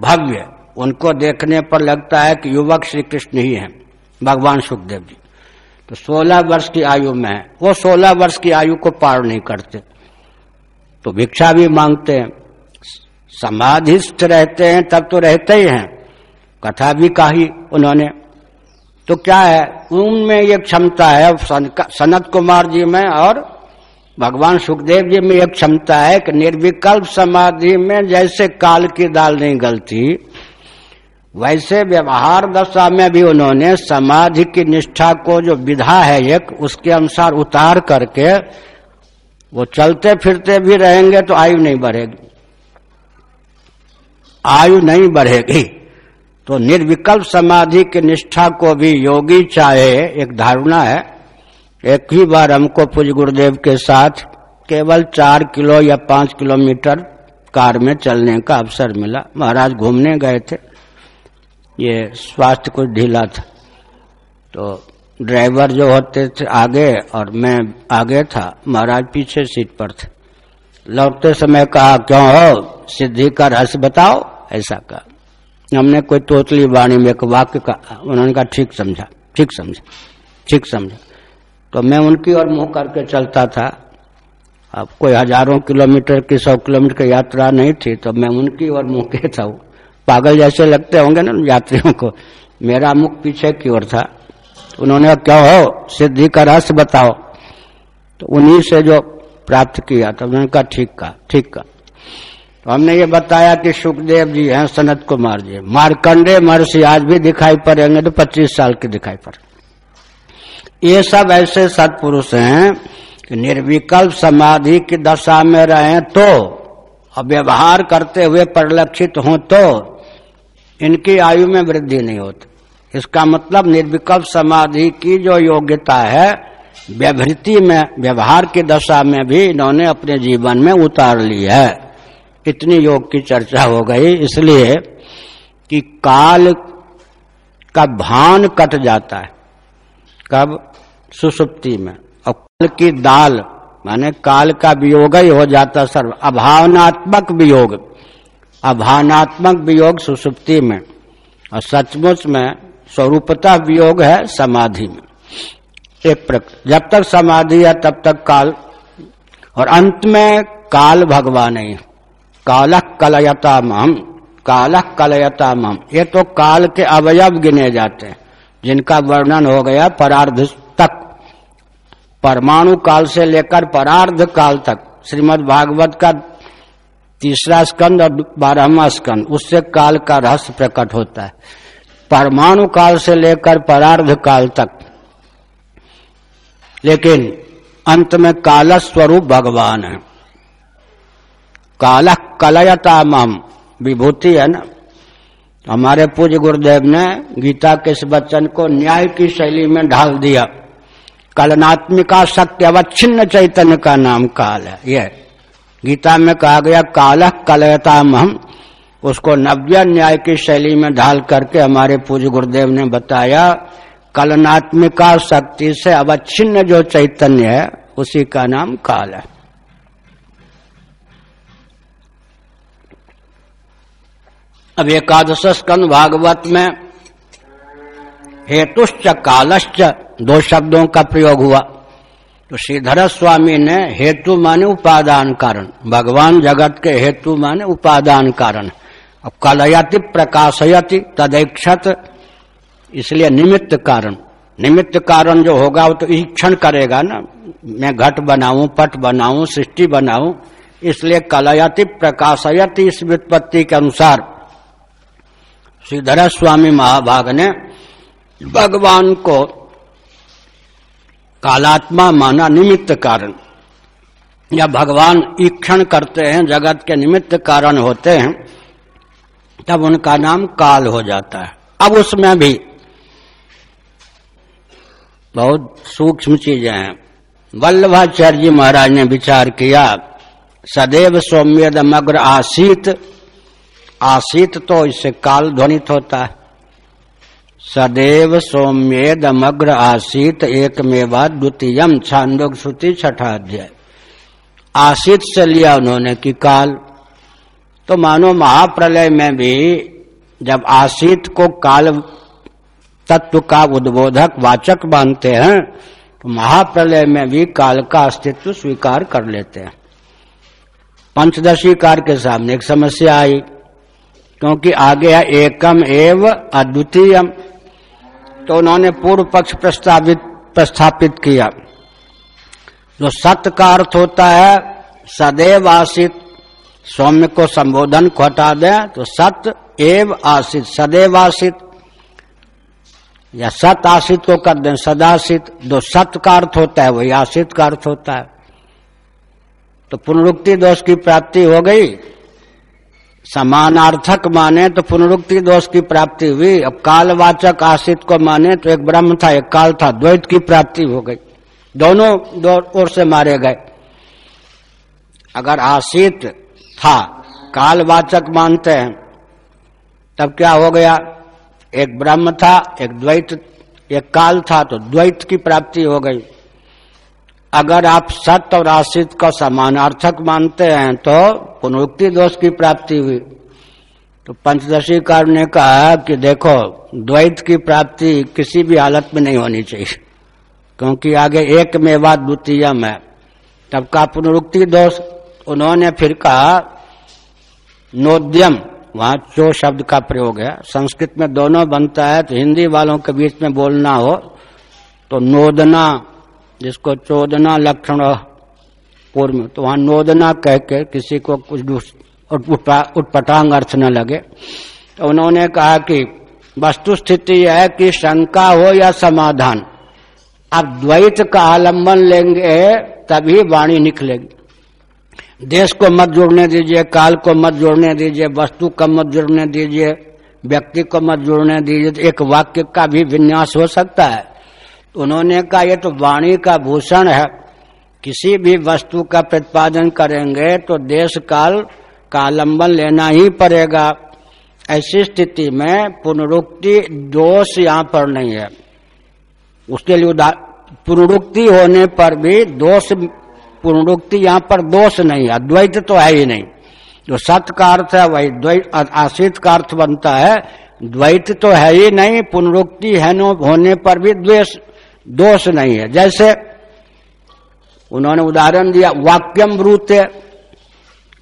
भव्य, उनको देखने पर लगता है कि युवक श्री कृष्ण ही है, भगवान सुखदेव जी। तो सोलह वर्ष की आयु में है। वो सोलह वर्ष की आयु को पार नहीं करते। तो भिक्षा भी मांगते हैं। समाधिस्थ रहते हैं, तब तो रहते ही हैं। कथा भी कही उन्होंने। तो क्या है? उनमें ये क्षमता है सनत कुमार जी में और भगवान सुखदेव जी में एक क्षमता है कि निर्विकल्प समाधि में जैसे काल की दाल नहीं गलती, वैसे व्यवहार दशा में भी उन्होंने समाधि की निष्ठा को जो विधा है एक, उसके अनुसार उतार करके वो चलते फिरते भी रहेंगे तो आयु नहीं बढ़ेगी। आयु नहीं बढ़ेगी। तो निर्विकल्प समाधि की निष्ठा को भी योगी चाहे, एक धारणा है। एक ही बार हमको पूज गुरुदेव के साथ केवल चार किलो या पाँच किलोमीटर कार में चलने का अवसर मिला। महाराज घूमने गए थे। ये स्वास्थ्य कुछ ढीला था। तो ड्राइवर जो होते थे आगे और मैं आगे था, महाराज पीछे सीट पर थे। लौटते समय कहा, क्यों हो? सिद्धि का रहस्य बताओ। ऐसा कहा। हमने कोई तोतली वाणी में एक वाक्य का, उन्होंने कहा, ठीक समझा ठीक समझा ठीक समझा। तो मैं उनकी ओर मुँह करके चलता था। अब कोई हज़ारों किलोमीटर की, सौ किलोमीटर की यात्रा नहीं थी तो मैं उनकी ओर मुँह के था पागल जैसे लगते होंगे ना यात्रियों को। मेरा मुख पीछे की ओर था। उन्होंने क्या हो? सिद्धि का रहस्य बताओ। तो उन्हीं से जो प्राप्त किया तो उन्होंने कहा, ठीक कहा ठीक कहा। तो हमने ये बताया कि सुखदेव जी हैं, सनत कुमार जी। मारकंडे महर्षि आज भी दिखाई पड़ेंगे तो पच्चीस साल के दिखाई पड़े। ये सब ऐसे सत्पुरुष हैं कि निर्विकल्प समाधि की दशा में रहे तो और व्यवहार करते हुए परिलक्षित हो तो इनकी आयु में वृद्धि नहीं होती। इसका मतलब निर्विकल्प समाधि की जो योग्यता है, व्यवृत्ति में, व्यवहार की दशा में भी इन्होंने अपने जीवन में उतार ली है। इतनी योग की चर्चा हो गई, इसलिए कि काल का भान कट जाता है, कब? सुसुप्ति में। और काल की दाल, माने काल का वियोग ही हो जाता सर्व। अभावनात्मक वियोग अभावनात्मक वियोग सुसुप्ति में। और सचमुच में स्वरूपता वियोग है समाधि में। एक प्रकार जब तक समाधि है, तब तक काल, और अंत में काल भगवान ही। काल कलयता मम काल कलयता ये तो काल के अवयव गिने जाते हैं, जिनका वर्णन हो गया परार्ध तक। परमाणु काल से लेकर परार्ध काल तक। श्रीमद् भागवत का तीसरा स्कंद और बारहवा स्कंद, उससे काल का रहस्य प्रकट होता है। परमाणु काल से लेकर परार्ध काल तक। लेकिन अंत में काल स्वरूप भगवान है। काल कलयता मम विभूति है ना? हमारे पूज्य गुरुदेव ने गीता के इस वचन को न्याय की शैली में ढाल दिया। कलनात्मिका सत्य अवच्छिन्न चैतन्य का नाम काल है। यह गीता में कहा गया काल कलयता हम उसको नव्य न्याय की शैली में ढाल करके हमारे पूज्य गुरुदेव ने बताया, कलनात्मिका शक्ति से अवच्छिन्न जो चैतन्य है, उसी का नाम काल है। अब एकादश स्कंद भागवत में हेतुश्च कालश्च दो शब्दों का प्रयोग हुआ। तो श्रीधर स्वामी ने हेतु माने उपादान कारण, भगवान जगत के हेतु माने उपादान कारण। अब कलयति प्रकाशयति तदैक्षत, इसलिए निमित्त कारण। निमित्त कारण जो होगा वो तो ईक्षण करेगा ना, मैं घट बनाऊँ, पट बनाऊँ, सृष्टि बनाऊँ, इसलिए कलयति प्रकाशयति इस व्युत्पत्ति के अनुसार। श्रीधर स्वामी महाभाग ने भगवान को कालात्मा माना निमित्त कारण। या भगवान ईक्षण करते हैं, जगत के निमित्त कारण होते हैं, तब उनका नाम काल हो जाता है। अब उसमें भी बहुत सूक्ष्म चीज़ें हैं। वल्लभाचार्य जी महाराज ने विचार किया, सदैव सौम्य मग्र आसीत आसीत तो इससे काल ध्वनित होता है। सदैव सौम्येद मग्र आसीत एक मेवा द्वितीयम छांदोग श्रुति छठा अध्याय आसित से लिया उन्होंने कि काल। तो मानो महाप्रलय में भी जब आसित को काल तत्व का उद्बोधक वाचक मानते हैं तो महाप्रलय में भी काल का अस्तित्व स्वीकार कर लेते हैं। पंचदशी कार के सामने एक समस्या आई। क्योंकि आगे है एकम एव अद्वितीयम। तो उन्होंने पूर्व पक्ष प्रस्तावित, प्रस्थापित किया। जो सत्य का अर्थ होता है, सदैव आशित सौम्य को संबोधन को हटा दें तो सत्य एव आसित, सदैव आशित या सत आसित को कर दें सदाशित जो सत्य का अर्थ होता है, वही आसित का अर्थ होता है। तो पुनरुक्ति दोष की प्राप्ति हो गई। समानार्थक माने तो पुनरुक्ति दोष की प्राप्ति हुई। अब कालवाचक आसित को माने तो एक ब्रह्म था, एक काल था, द्वैत की प्राप्ति हो गई। दोनों दो ओर से मारे गए। अगर आसित था, कालवाचक मानते हैं, तब क्या हो गया? एक ब्रह्म था, एक द्वैत, एक काल था तो द्वैत की प्राप्ति हो गई। अगर आप सत्य और आश्रित को समानार्थक मानते हैं तो पुनरुक्ति दोष की प्राप्ति हुई। तो पंचदशी कार ने कहा कि देखो, द्वैत की प्राप्ति किसी भी हालत में नहीं होनी चाहिए, क्योंकि आगे एक मेवा द्वितीयम है। तब का पुनरुक्ति दोष, उन्होंने फिर कहा, नोद्यम, वहाँ चो शब्द का प्रयोग है। संस्कृत में दोनों बनता है तो हिंदी वालों के बीच में बोलना हो तो नोदना जिसको चोदना लक्षण पूर्व में तो वहाँ नोदना कह के किसी को कुछ उठपटांग अर्थ न लगे। तो उन्होंने कहा कि वस्तु स्थिति यह है कि शंका हो या समाधान। आप द्वैत का आलंबन लेंगे, तभी वाणी निकलेगी। देश को मत जोड़ने दीजिए, काल को मत जोड़ने दीजिए, वस्तु को मत जोड़ने दीजिए, व्यक्ति को मत जोड़ने दीजिए तो एक वाक्य का भी विन्यास हो सकता है। उन्होंने कहा, ये तो वाणी का भूषण है। किसी भी वस्तु का प्रतिपादन करेंगे तो देश काल का आलंबन लेना ही पड़ेगा। ऐसी स्थिति में पुनरुक्ति दोष यहाँ पर नहीं है। उसके लिए पुनरुक्ति होने पर भी दोष, पुनरुक्ति यहाँ पर दोष नहीं है। द्वैत तो है ही नहीं। जो सत्य का अर्थ है, वही द्वैत आश्रित का अर्थ बनता है। द्वैत तो है ही नहीं, पुनरुक्ति है होने पर भी द्वेष। दोष नहीं है। जैसे उन्होंने उदाहरण दिया, वाक्यम ब्रूते।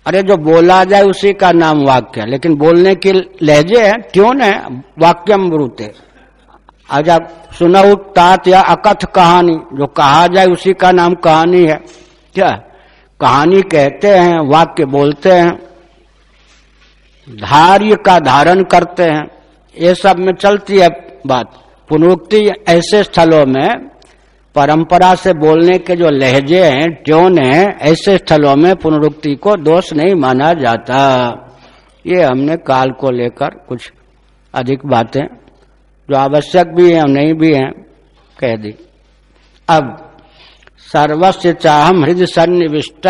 अरे जो बोला जाए उसी का नाम वाक्य लेकिन बोलने के लहजे है ट्यून है वाक्यम ब्रूते। आज आप सुनाऊ तात या अकथ कहानी, जो कहा जाए उसी का नाम कहानी है। क्या? कहानी कहते हैं, वाक्य बोलते हैं, धार्य का धारण करते हैं। ये सब में चलती है बात। पुनरुक्ति ऐसे स्थलों में परंपरा से बोलने के जो लहजे हैं, ट्योन है, ऐसे स्थलों में पुनरुक्ति को दोष नहीं माना जाता। ये हमने काल को लेकर कुछ अधिक बातें जो आवश्यक भी है नहीं भी हैं, कह दी। अब सर्वस्व चाहम हृदय सन्निविष्ट।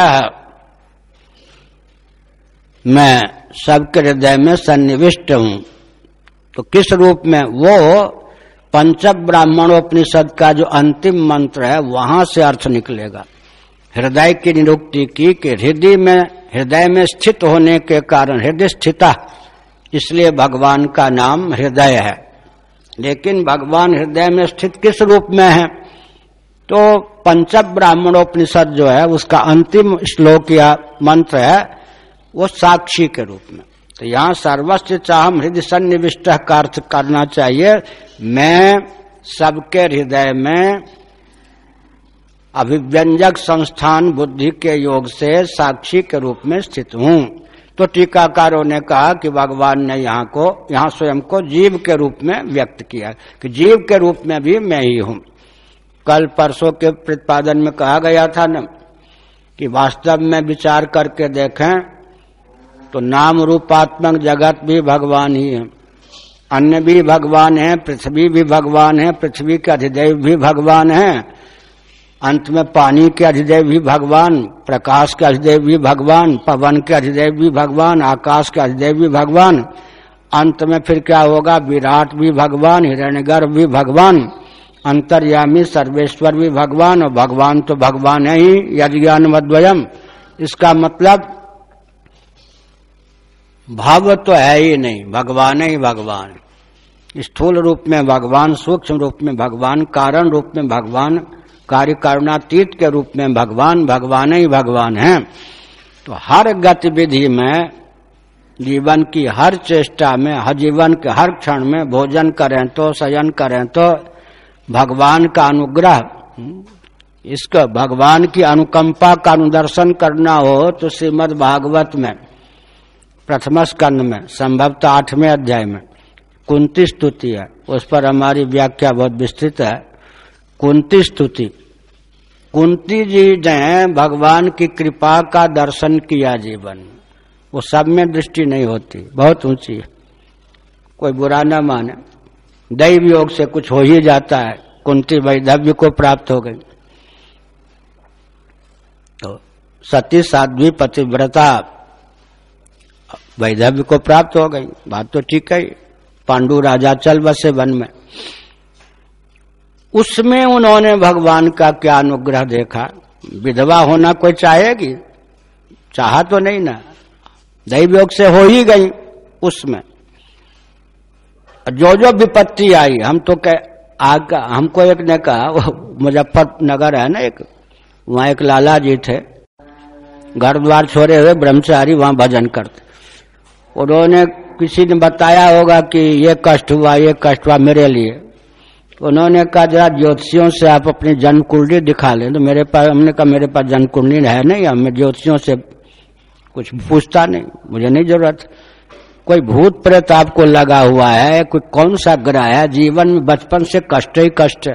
मैं सबके हृदय में सन्निविष्ट हूँ। तो किस रूप में वो पंच ब्राह्मणोपनिषद का जो अंतिम मंत्र है, वहाँ से अर्थ निकलेगा। हृदय की निरुक्ति की कि हृदय में हृदय में स्थित होने के कारण हृदय स्थिता। इसलिए भगवान का नाम हृदय है। लेकिन भगवान हृदय में स्थित किस रूप में है? तो पंच ब्राह्मणोपनिषद जो है, उसका अंतिम श्लोक या मंत्र है, वो साक्षी के रूप में। तो यहाँ सर्वस्व चाहम हृदय सन्निविष्ट का अर्थ करना चाहिए। मैं सबके हृदय में अभिव्यंजक संस्थान बुद्धि के योग से साक्षी के रूप में स्थित हूँ। तो टीकाकारों ने कहा कि भगवान ने यहाँ को, यहाँ स्वयं को जीव के रूप में व्यक्त किया कि जीव के रूप में भी मैं ही हूँ। कल परसों के प्रतिपादन में कहा गया था न कि वास्तव में विचार करके देखें तो नाम रूपात्मक जगत भी भगवान ही है। अन्य भी भगवान है, पृथ्वी भी भगवान है, पृथ्वी के अधिदेव भी भगवान है। अंत में पानी के अधिदेव भी भगवान, प्रकाश के अधिदेव भी भगवान, पवन के अधिदेव भी भगवान, आकाश के अधिदेव भी भगवान। अंत में फिर क्या होगा? विराट भी भगवान हिरण्यगर्भ भी भगवान, अंतर्यामी सर्वेश्वर भी भगवान, और भगवान तो भगवान है ही यज्ञान मद्वयम इसका मतलब भाव तो है ही नहीं, भगवान ही भगवान। स्थूल रूप में भगवान, सूक्ष्म रूप में भगवान, कारण रूप में भगवान कार्य कारुणातीत के रूप में भगवान भगवान ही भगवान है। तो हर गतिविधि में, जीवन की हर चेष्टा में, हर जीवन के हर क्षण में भोजन करें तो शयन करें तो भगवान का अनुग्रह, इसका भगवान की अनुकंपा का अनुदर्शन करना हो तो श्रीमद भागवत में। प्रथम स्कंद में, संभवतः आठवें अध्याय में, कुंती स्तुति है। उस पर हमारी व्याख्या बहुत विस्तृत है। कुंती स्तुति। कुंती जी ने भगवान की कृपा का दर्शन किया जीवन। वो सब में दृष्टि नहीं होती। बहुत ऊँची है। कोई बुरा न माने। दैव योग से कुछ हो ही जाता है। कुंती वैधव्य को प्राप्त हो गई। तो सती साध्वी पतिव्रता वैधव्य को प्राप्त हो गई। बात तो ठीक है पांडु राजा, चल बसे वन में। उसमें उन्होंने भगवान का क्या अनुग्रह देखा? विधवा होना कोई चाहेगी? चाहा तो नहीं ना। दैव योग से हो ही गई उसमें। जो जो विपत्ति आई, हम तो कह, आग, हमको एक ने कहा मुजफ्फरनगर है ना एक? वहाँ एक लाला जी थे। घर द्वार छोड़े हुए ब्रह्मचारी वहाँ भजन करते। उन्होंने किसी ने बताया होगा कि ये कष्ट हुआ, ये कष्ट हुआ मेरे लिए। उन्होंने कहा, जरा ज्योतिषियों से आप अपनी जन्म कुंडली दिखा लें। तो मेरे पास, हमने कहा, मेरे पास जन्म कुंडली है नहीं, हम ज्योतिषियों से कुछ पूछता नहीं, मुझे नहीं ज़रूरत। कोई भूत प्रेत आपको लगा हुआ है, कोई कौन सा ग्रह है? जीवन में बचपन से कष्ट ही कष्ट है।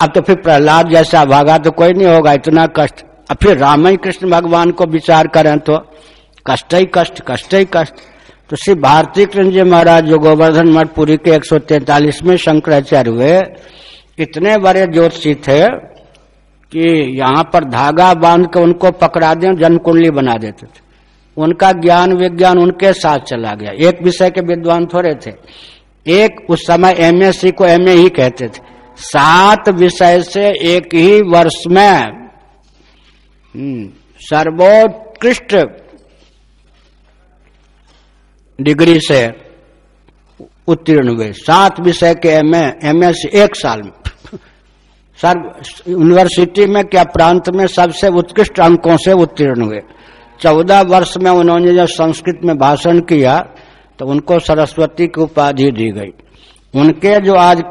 अब तो फिर प्रहलाद जैसा भागा तो कोई नहीं होगा, इतना कष्ट। अब फिर राम कृष्ण भगवान को विचार करें तो कष्ट ही कष्ट कष्ट ही कष्ट। तो श्री भारती कृष्ण जी महाराज जो गोवर्धन मठपुरी के एक में शंकराचार्य हुए। इतने बड़े ज्योतिषी थे कि यहाँ पर धागा बाँध के उनको पकड़ा दें जन कुंडली बना देते थे। उनका ज्ञान विज्ञान उनके साथ चला गया। एक विषय के विद्वान थोड़े थे। एक उस समय एमएससी को एमए ही कहते थे। सात विषय से एक ही वर्ष में हम्म, सर्वोत्कृष्ट डिग्री से उत्तीर्ण हुए। सात विषय के एम एम एस एक साल में। सर्व यूनिवर्सिटी में क्या प्रांत में सबसे उत्कृष्ट अंकों से उत्तीर्ण हुए? चौदह वर्ष में उन्होंने जब संस्कृत में भाषण किया तो उनको सरस्वती की उपाधि दी गई। उनके जो आज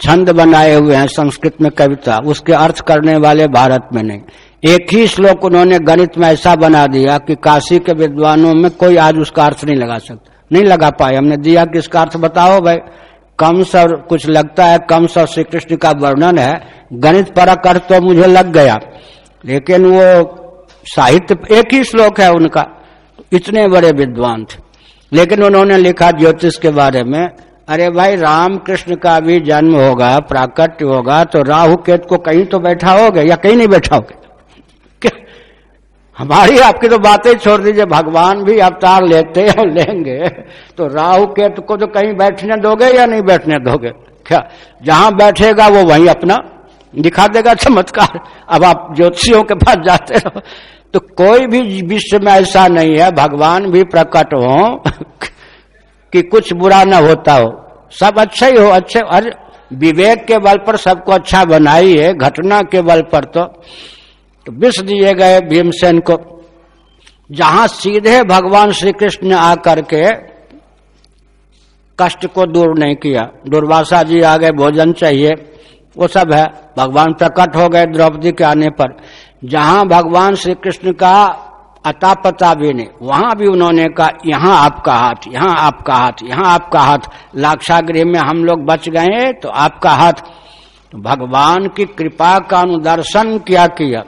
छंद बनाए हुए हैं संस्कृत में कविता, उसके अर्थ करने वाले भारत में नहीं। एक ही श्लोक उन्होंने गणित में ऐसा बना दिया कि काशी के विद्वानों में कोई आज उसका अर्थ नहीं लगा सकता। नहीं लगा पाए हमने दिया कि इसका अर्थ बताओ भाई। कम सर कुछ लगता है कम सर श्री कृष्ण का वर्णन है। गणित परक अर्थ तो मुझे लग गया। लेकिन वो साहित्य एक ही श्लोक है उनका। इतने बड़े विद्वान थे। लेकिन उन्होंने लिखा ज्योतिष के बारे में, अरे भाई राम कृष्ण का भी जन्म होगा, प्राकट्य होगा तो राहु केत को कहीं तो बैठा होगे या कहीं नहीं बैठा होगे हमारी आपकी तो बातें छोड़ दीजिए, भगवान भी अवतार लेते और लेंगे। तो राहु केतु को तो कहीं बैठने दोगे या नहीं बैठने दोगे? क्या? जहाँ बैठेगा वो वहीं अपना दिखा देगा, चमत्कार। अब आप ज्योतिषियों के पास जाते हो तो कोई भी विश्व में ऐसा नहीं है, भगवान भी प्रकट हो, कि कुछ बुरा ना होता हो। सब अच्छा ही हो, अच्छे और विवेक के बल पर सबको अच्छा बनाई है, घटना के बल पर तो। तो विष दिए गए भीमसेन को, जहाँ सीधे भगवान श्री कृष्ण ने आकर के कष्ट को दूर नहीं किया। दुर्वासा जी आ गए भोजन चाहिए, वो सब है। भगवान प्रकट हो गए द्रौपदी के आने पर। जहाँ भगवान श्री कृष्ण का अता पता भी नहीं, वहाँ भी उन्होंने कहा, यहाँ आपका हाथ, यहाँ आपका हाथ, यहाँ आपका हाथ। लाक्षागृह में हम लोग बच गए तो आपका हाथ। तो भगवान की कृपा का अनुदर्शन क्या किया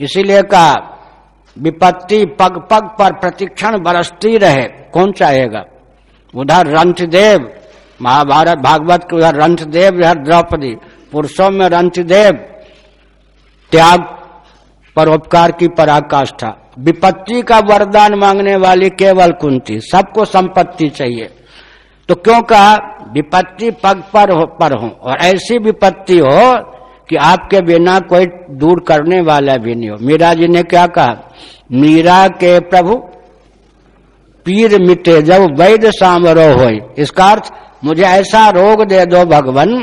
इसीलिए कहा, विपत्ति पग पग पर प्रतिक्षण बरसती रहे, कौन चाहेगा? उधर रंथदेव महाभारत, भागवत के उधर रंथदेव उधर द्रौपदी, पुरुषों में रंथदेव त्याग परोपकार की पराकाष्ठा। विपत्ति का वरदान मांगने वाली केवल कुंती, सबको संपत्ति चाहिए। तो क्यों कहा, विपत्ति पग पर हो पर हो, और ऐसी विपत्ति हो कि आपके बिना कोई दूर करने वाला भी नहीं हो। मीरा जी ने क्या कहा? मीरा के प्रभु, पीर मिटे जब वैद्य सामरो हो इसका अर्थ, मुझे ऐसा रोग दे दो भगवान,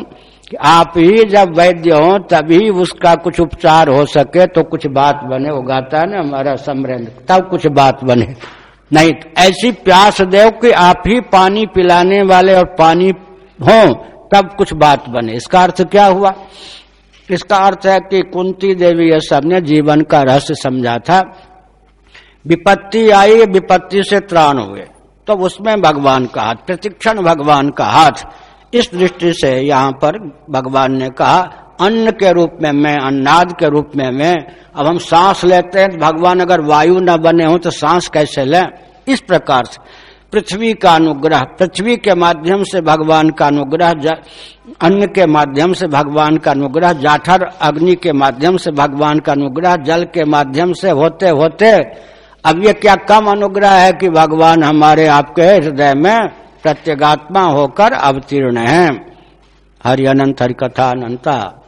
कि आप ही जब वैद्य हो, तभी उसका कुछ उपचार हो सके तो कुछ बात बने। वो गाता है ना हमारा समरेंद्र, तब कुछ बात बने। नहीं, ऐसी प्यास दे कि आप ही पानी पिलाने वाले और पानी हो, तब कुछ बात बने। इसका अर्थ क्या हुआ? इसका अर्थ है कि कुंती देवी ये सबने जीवन का रहस्य समझा था। विपत्ति आई, विपत्ति से त्राण हुए। तो उसमें भगवान का हाथ, प्रतिक्षण भगवान का हाथ। इस दृष्टि से यहाँ पर भगवान ने कहा, अन्न के रूप में मैं, अन्नाद के रूप में मैं, अब हम सांस लेते हैं तो भगवान अगर वायु न बने हो तो सांस कैसे लें? इस प्रकार से। पृथ्वी का अनुग्रह, पृथ्वी के माध्यम से भगवान का अनुग्रह अन्न के माध्यम से भगवान का अनुग्रह, जाठर अग्नि के माध्यम से भगवान का अनुग्रह, जल के माध्यम से होते होते, अब ये क्या कम अनुग्रह है कि भगवान हमारे आपके हृदय में प्रत्यगात्मा होकर अवतीर्ण है? हरि अनंत, हरि कथा अनंता।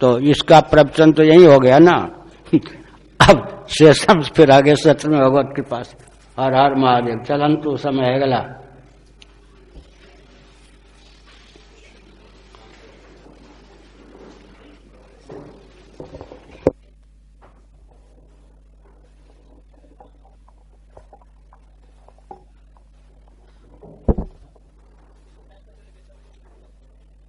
तो इसका प्रवचन तो यही हो गया ना? (laughs) अब शेषम फिर आगे सत्र में भगवत के पास हर हर महादेव चलन तो समय है गला।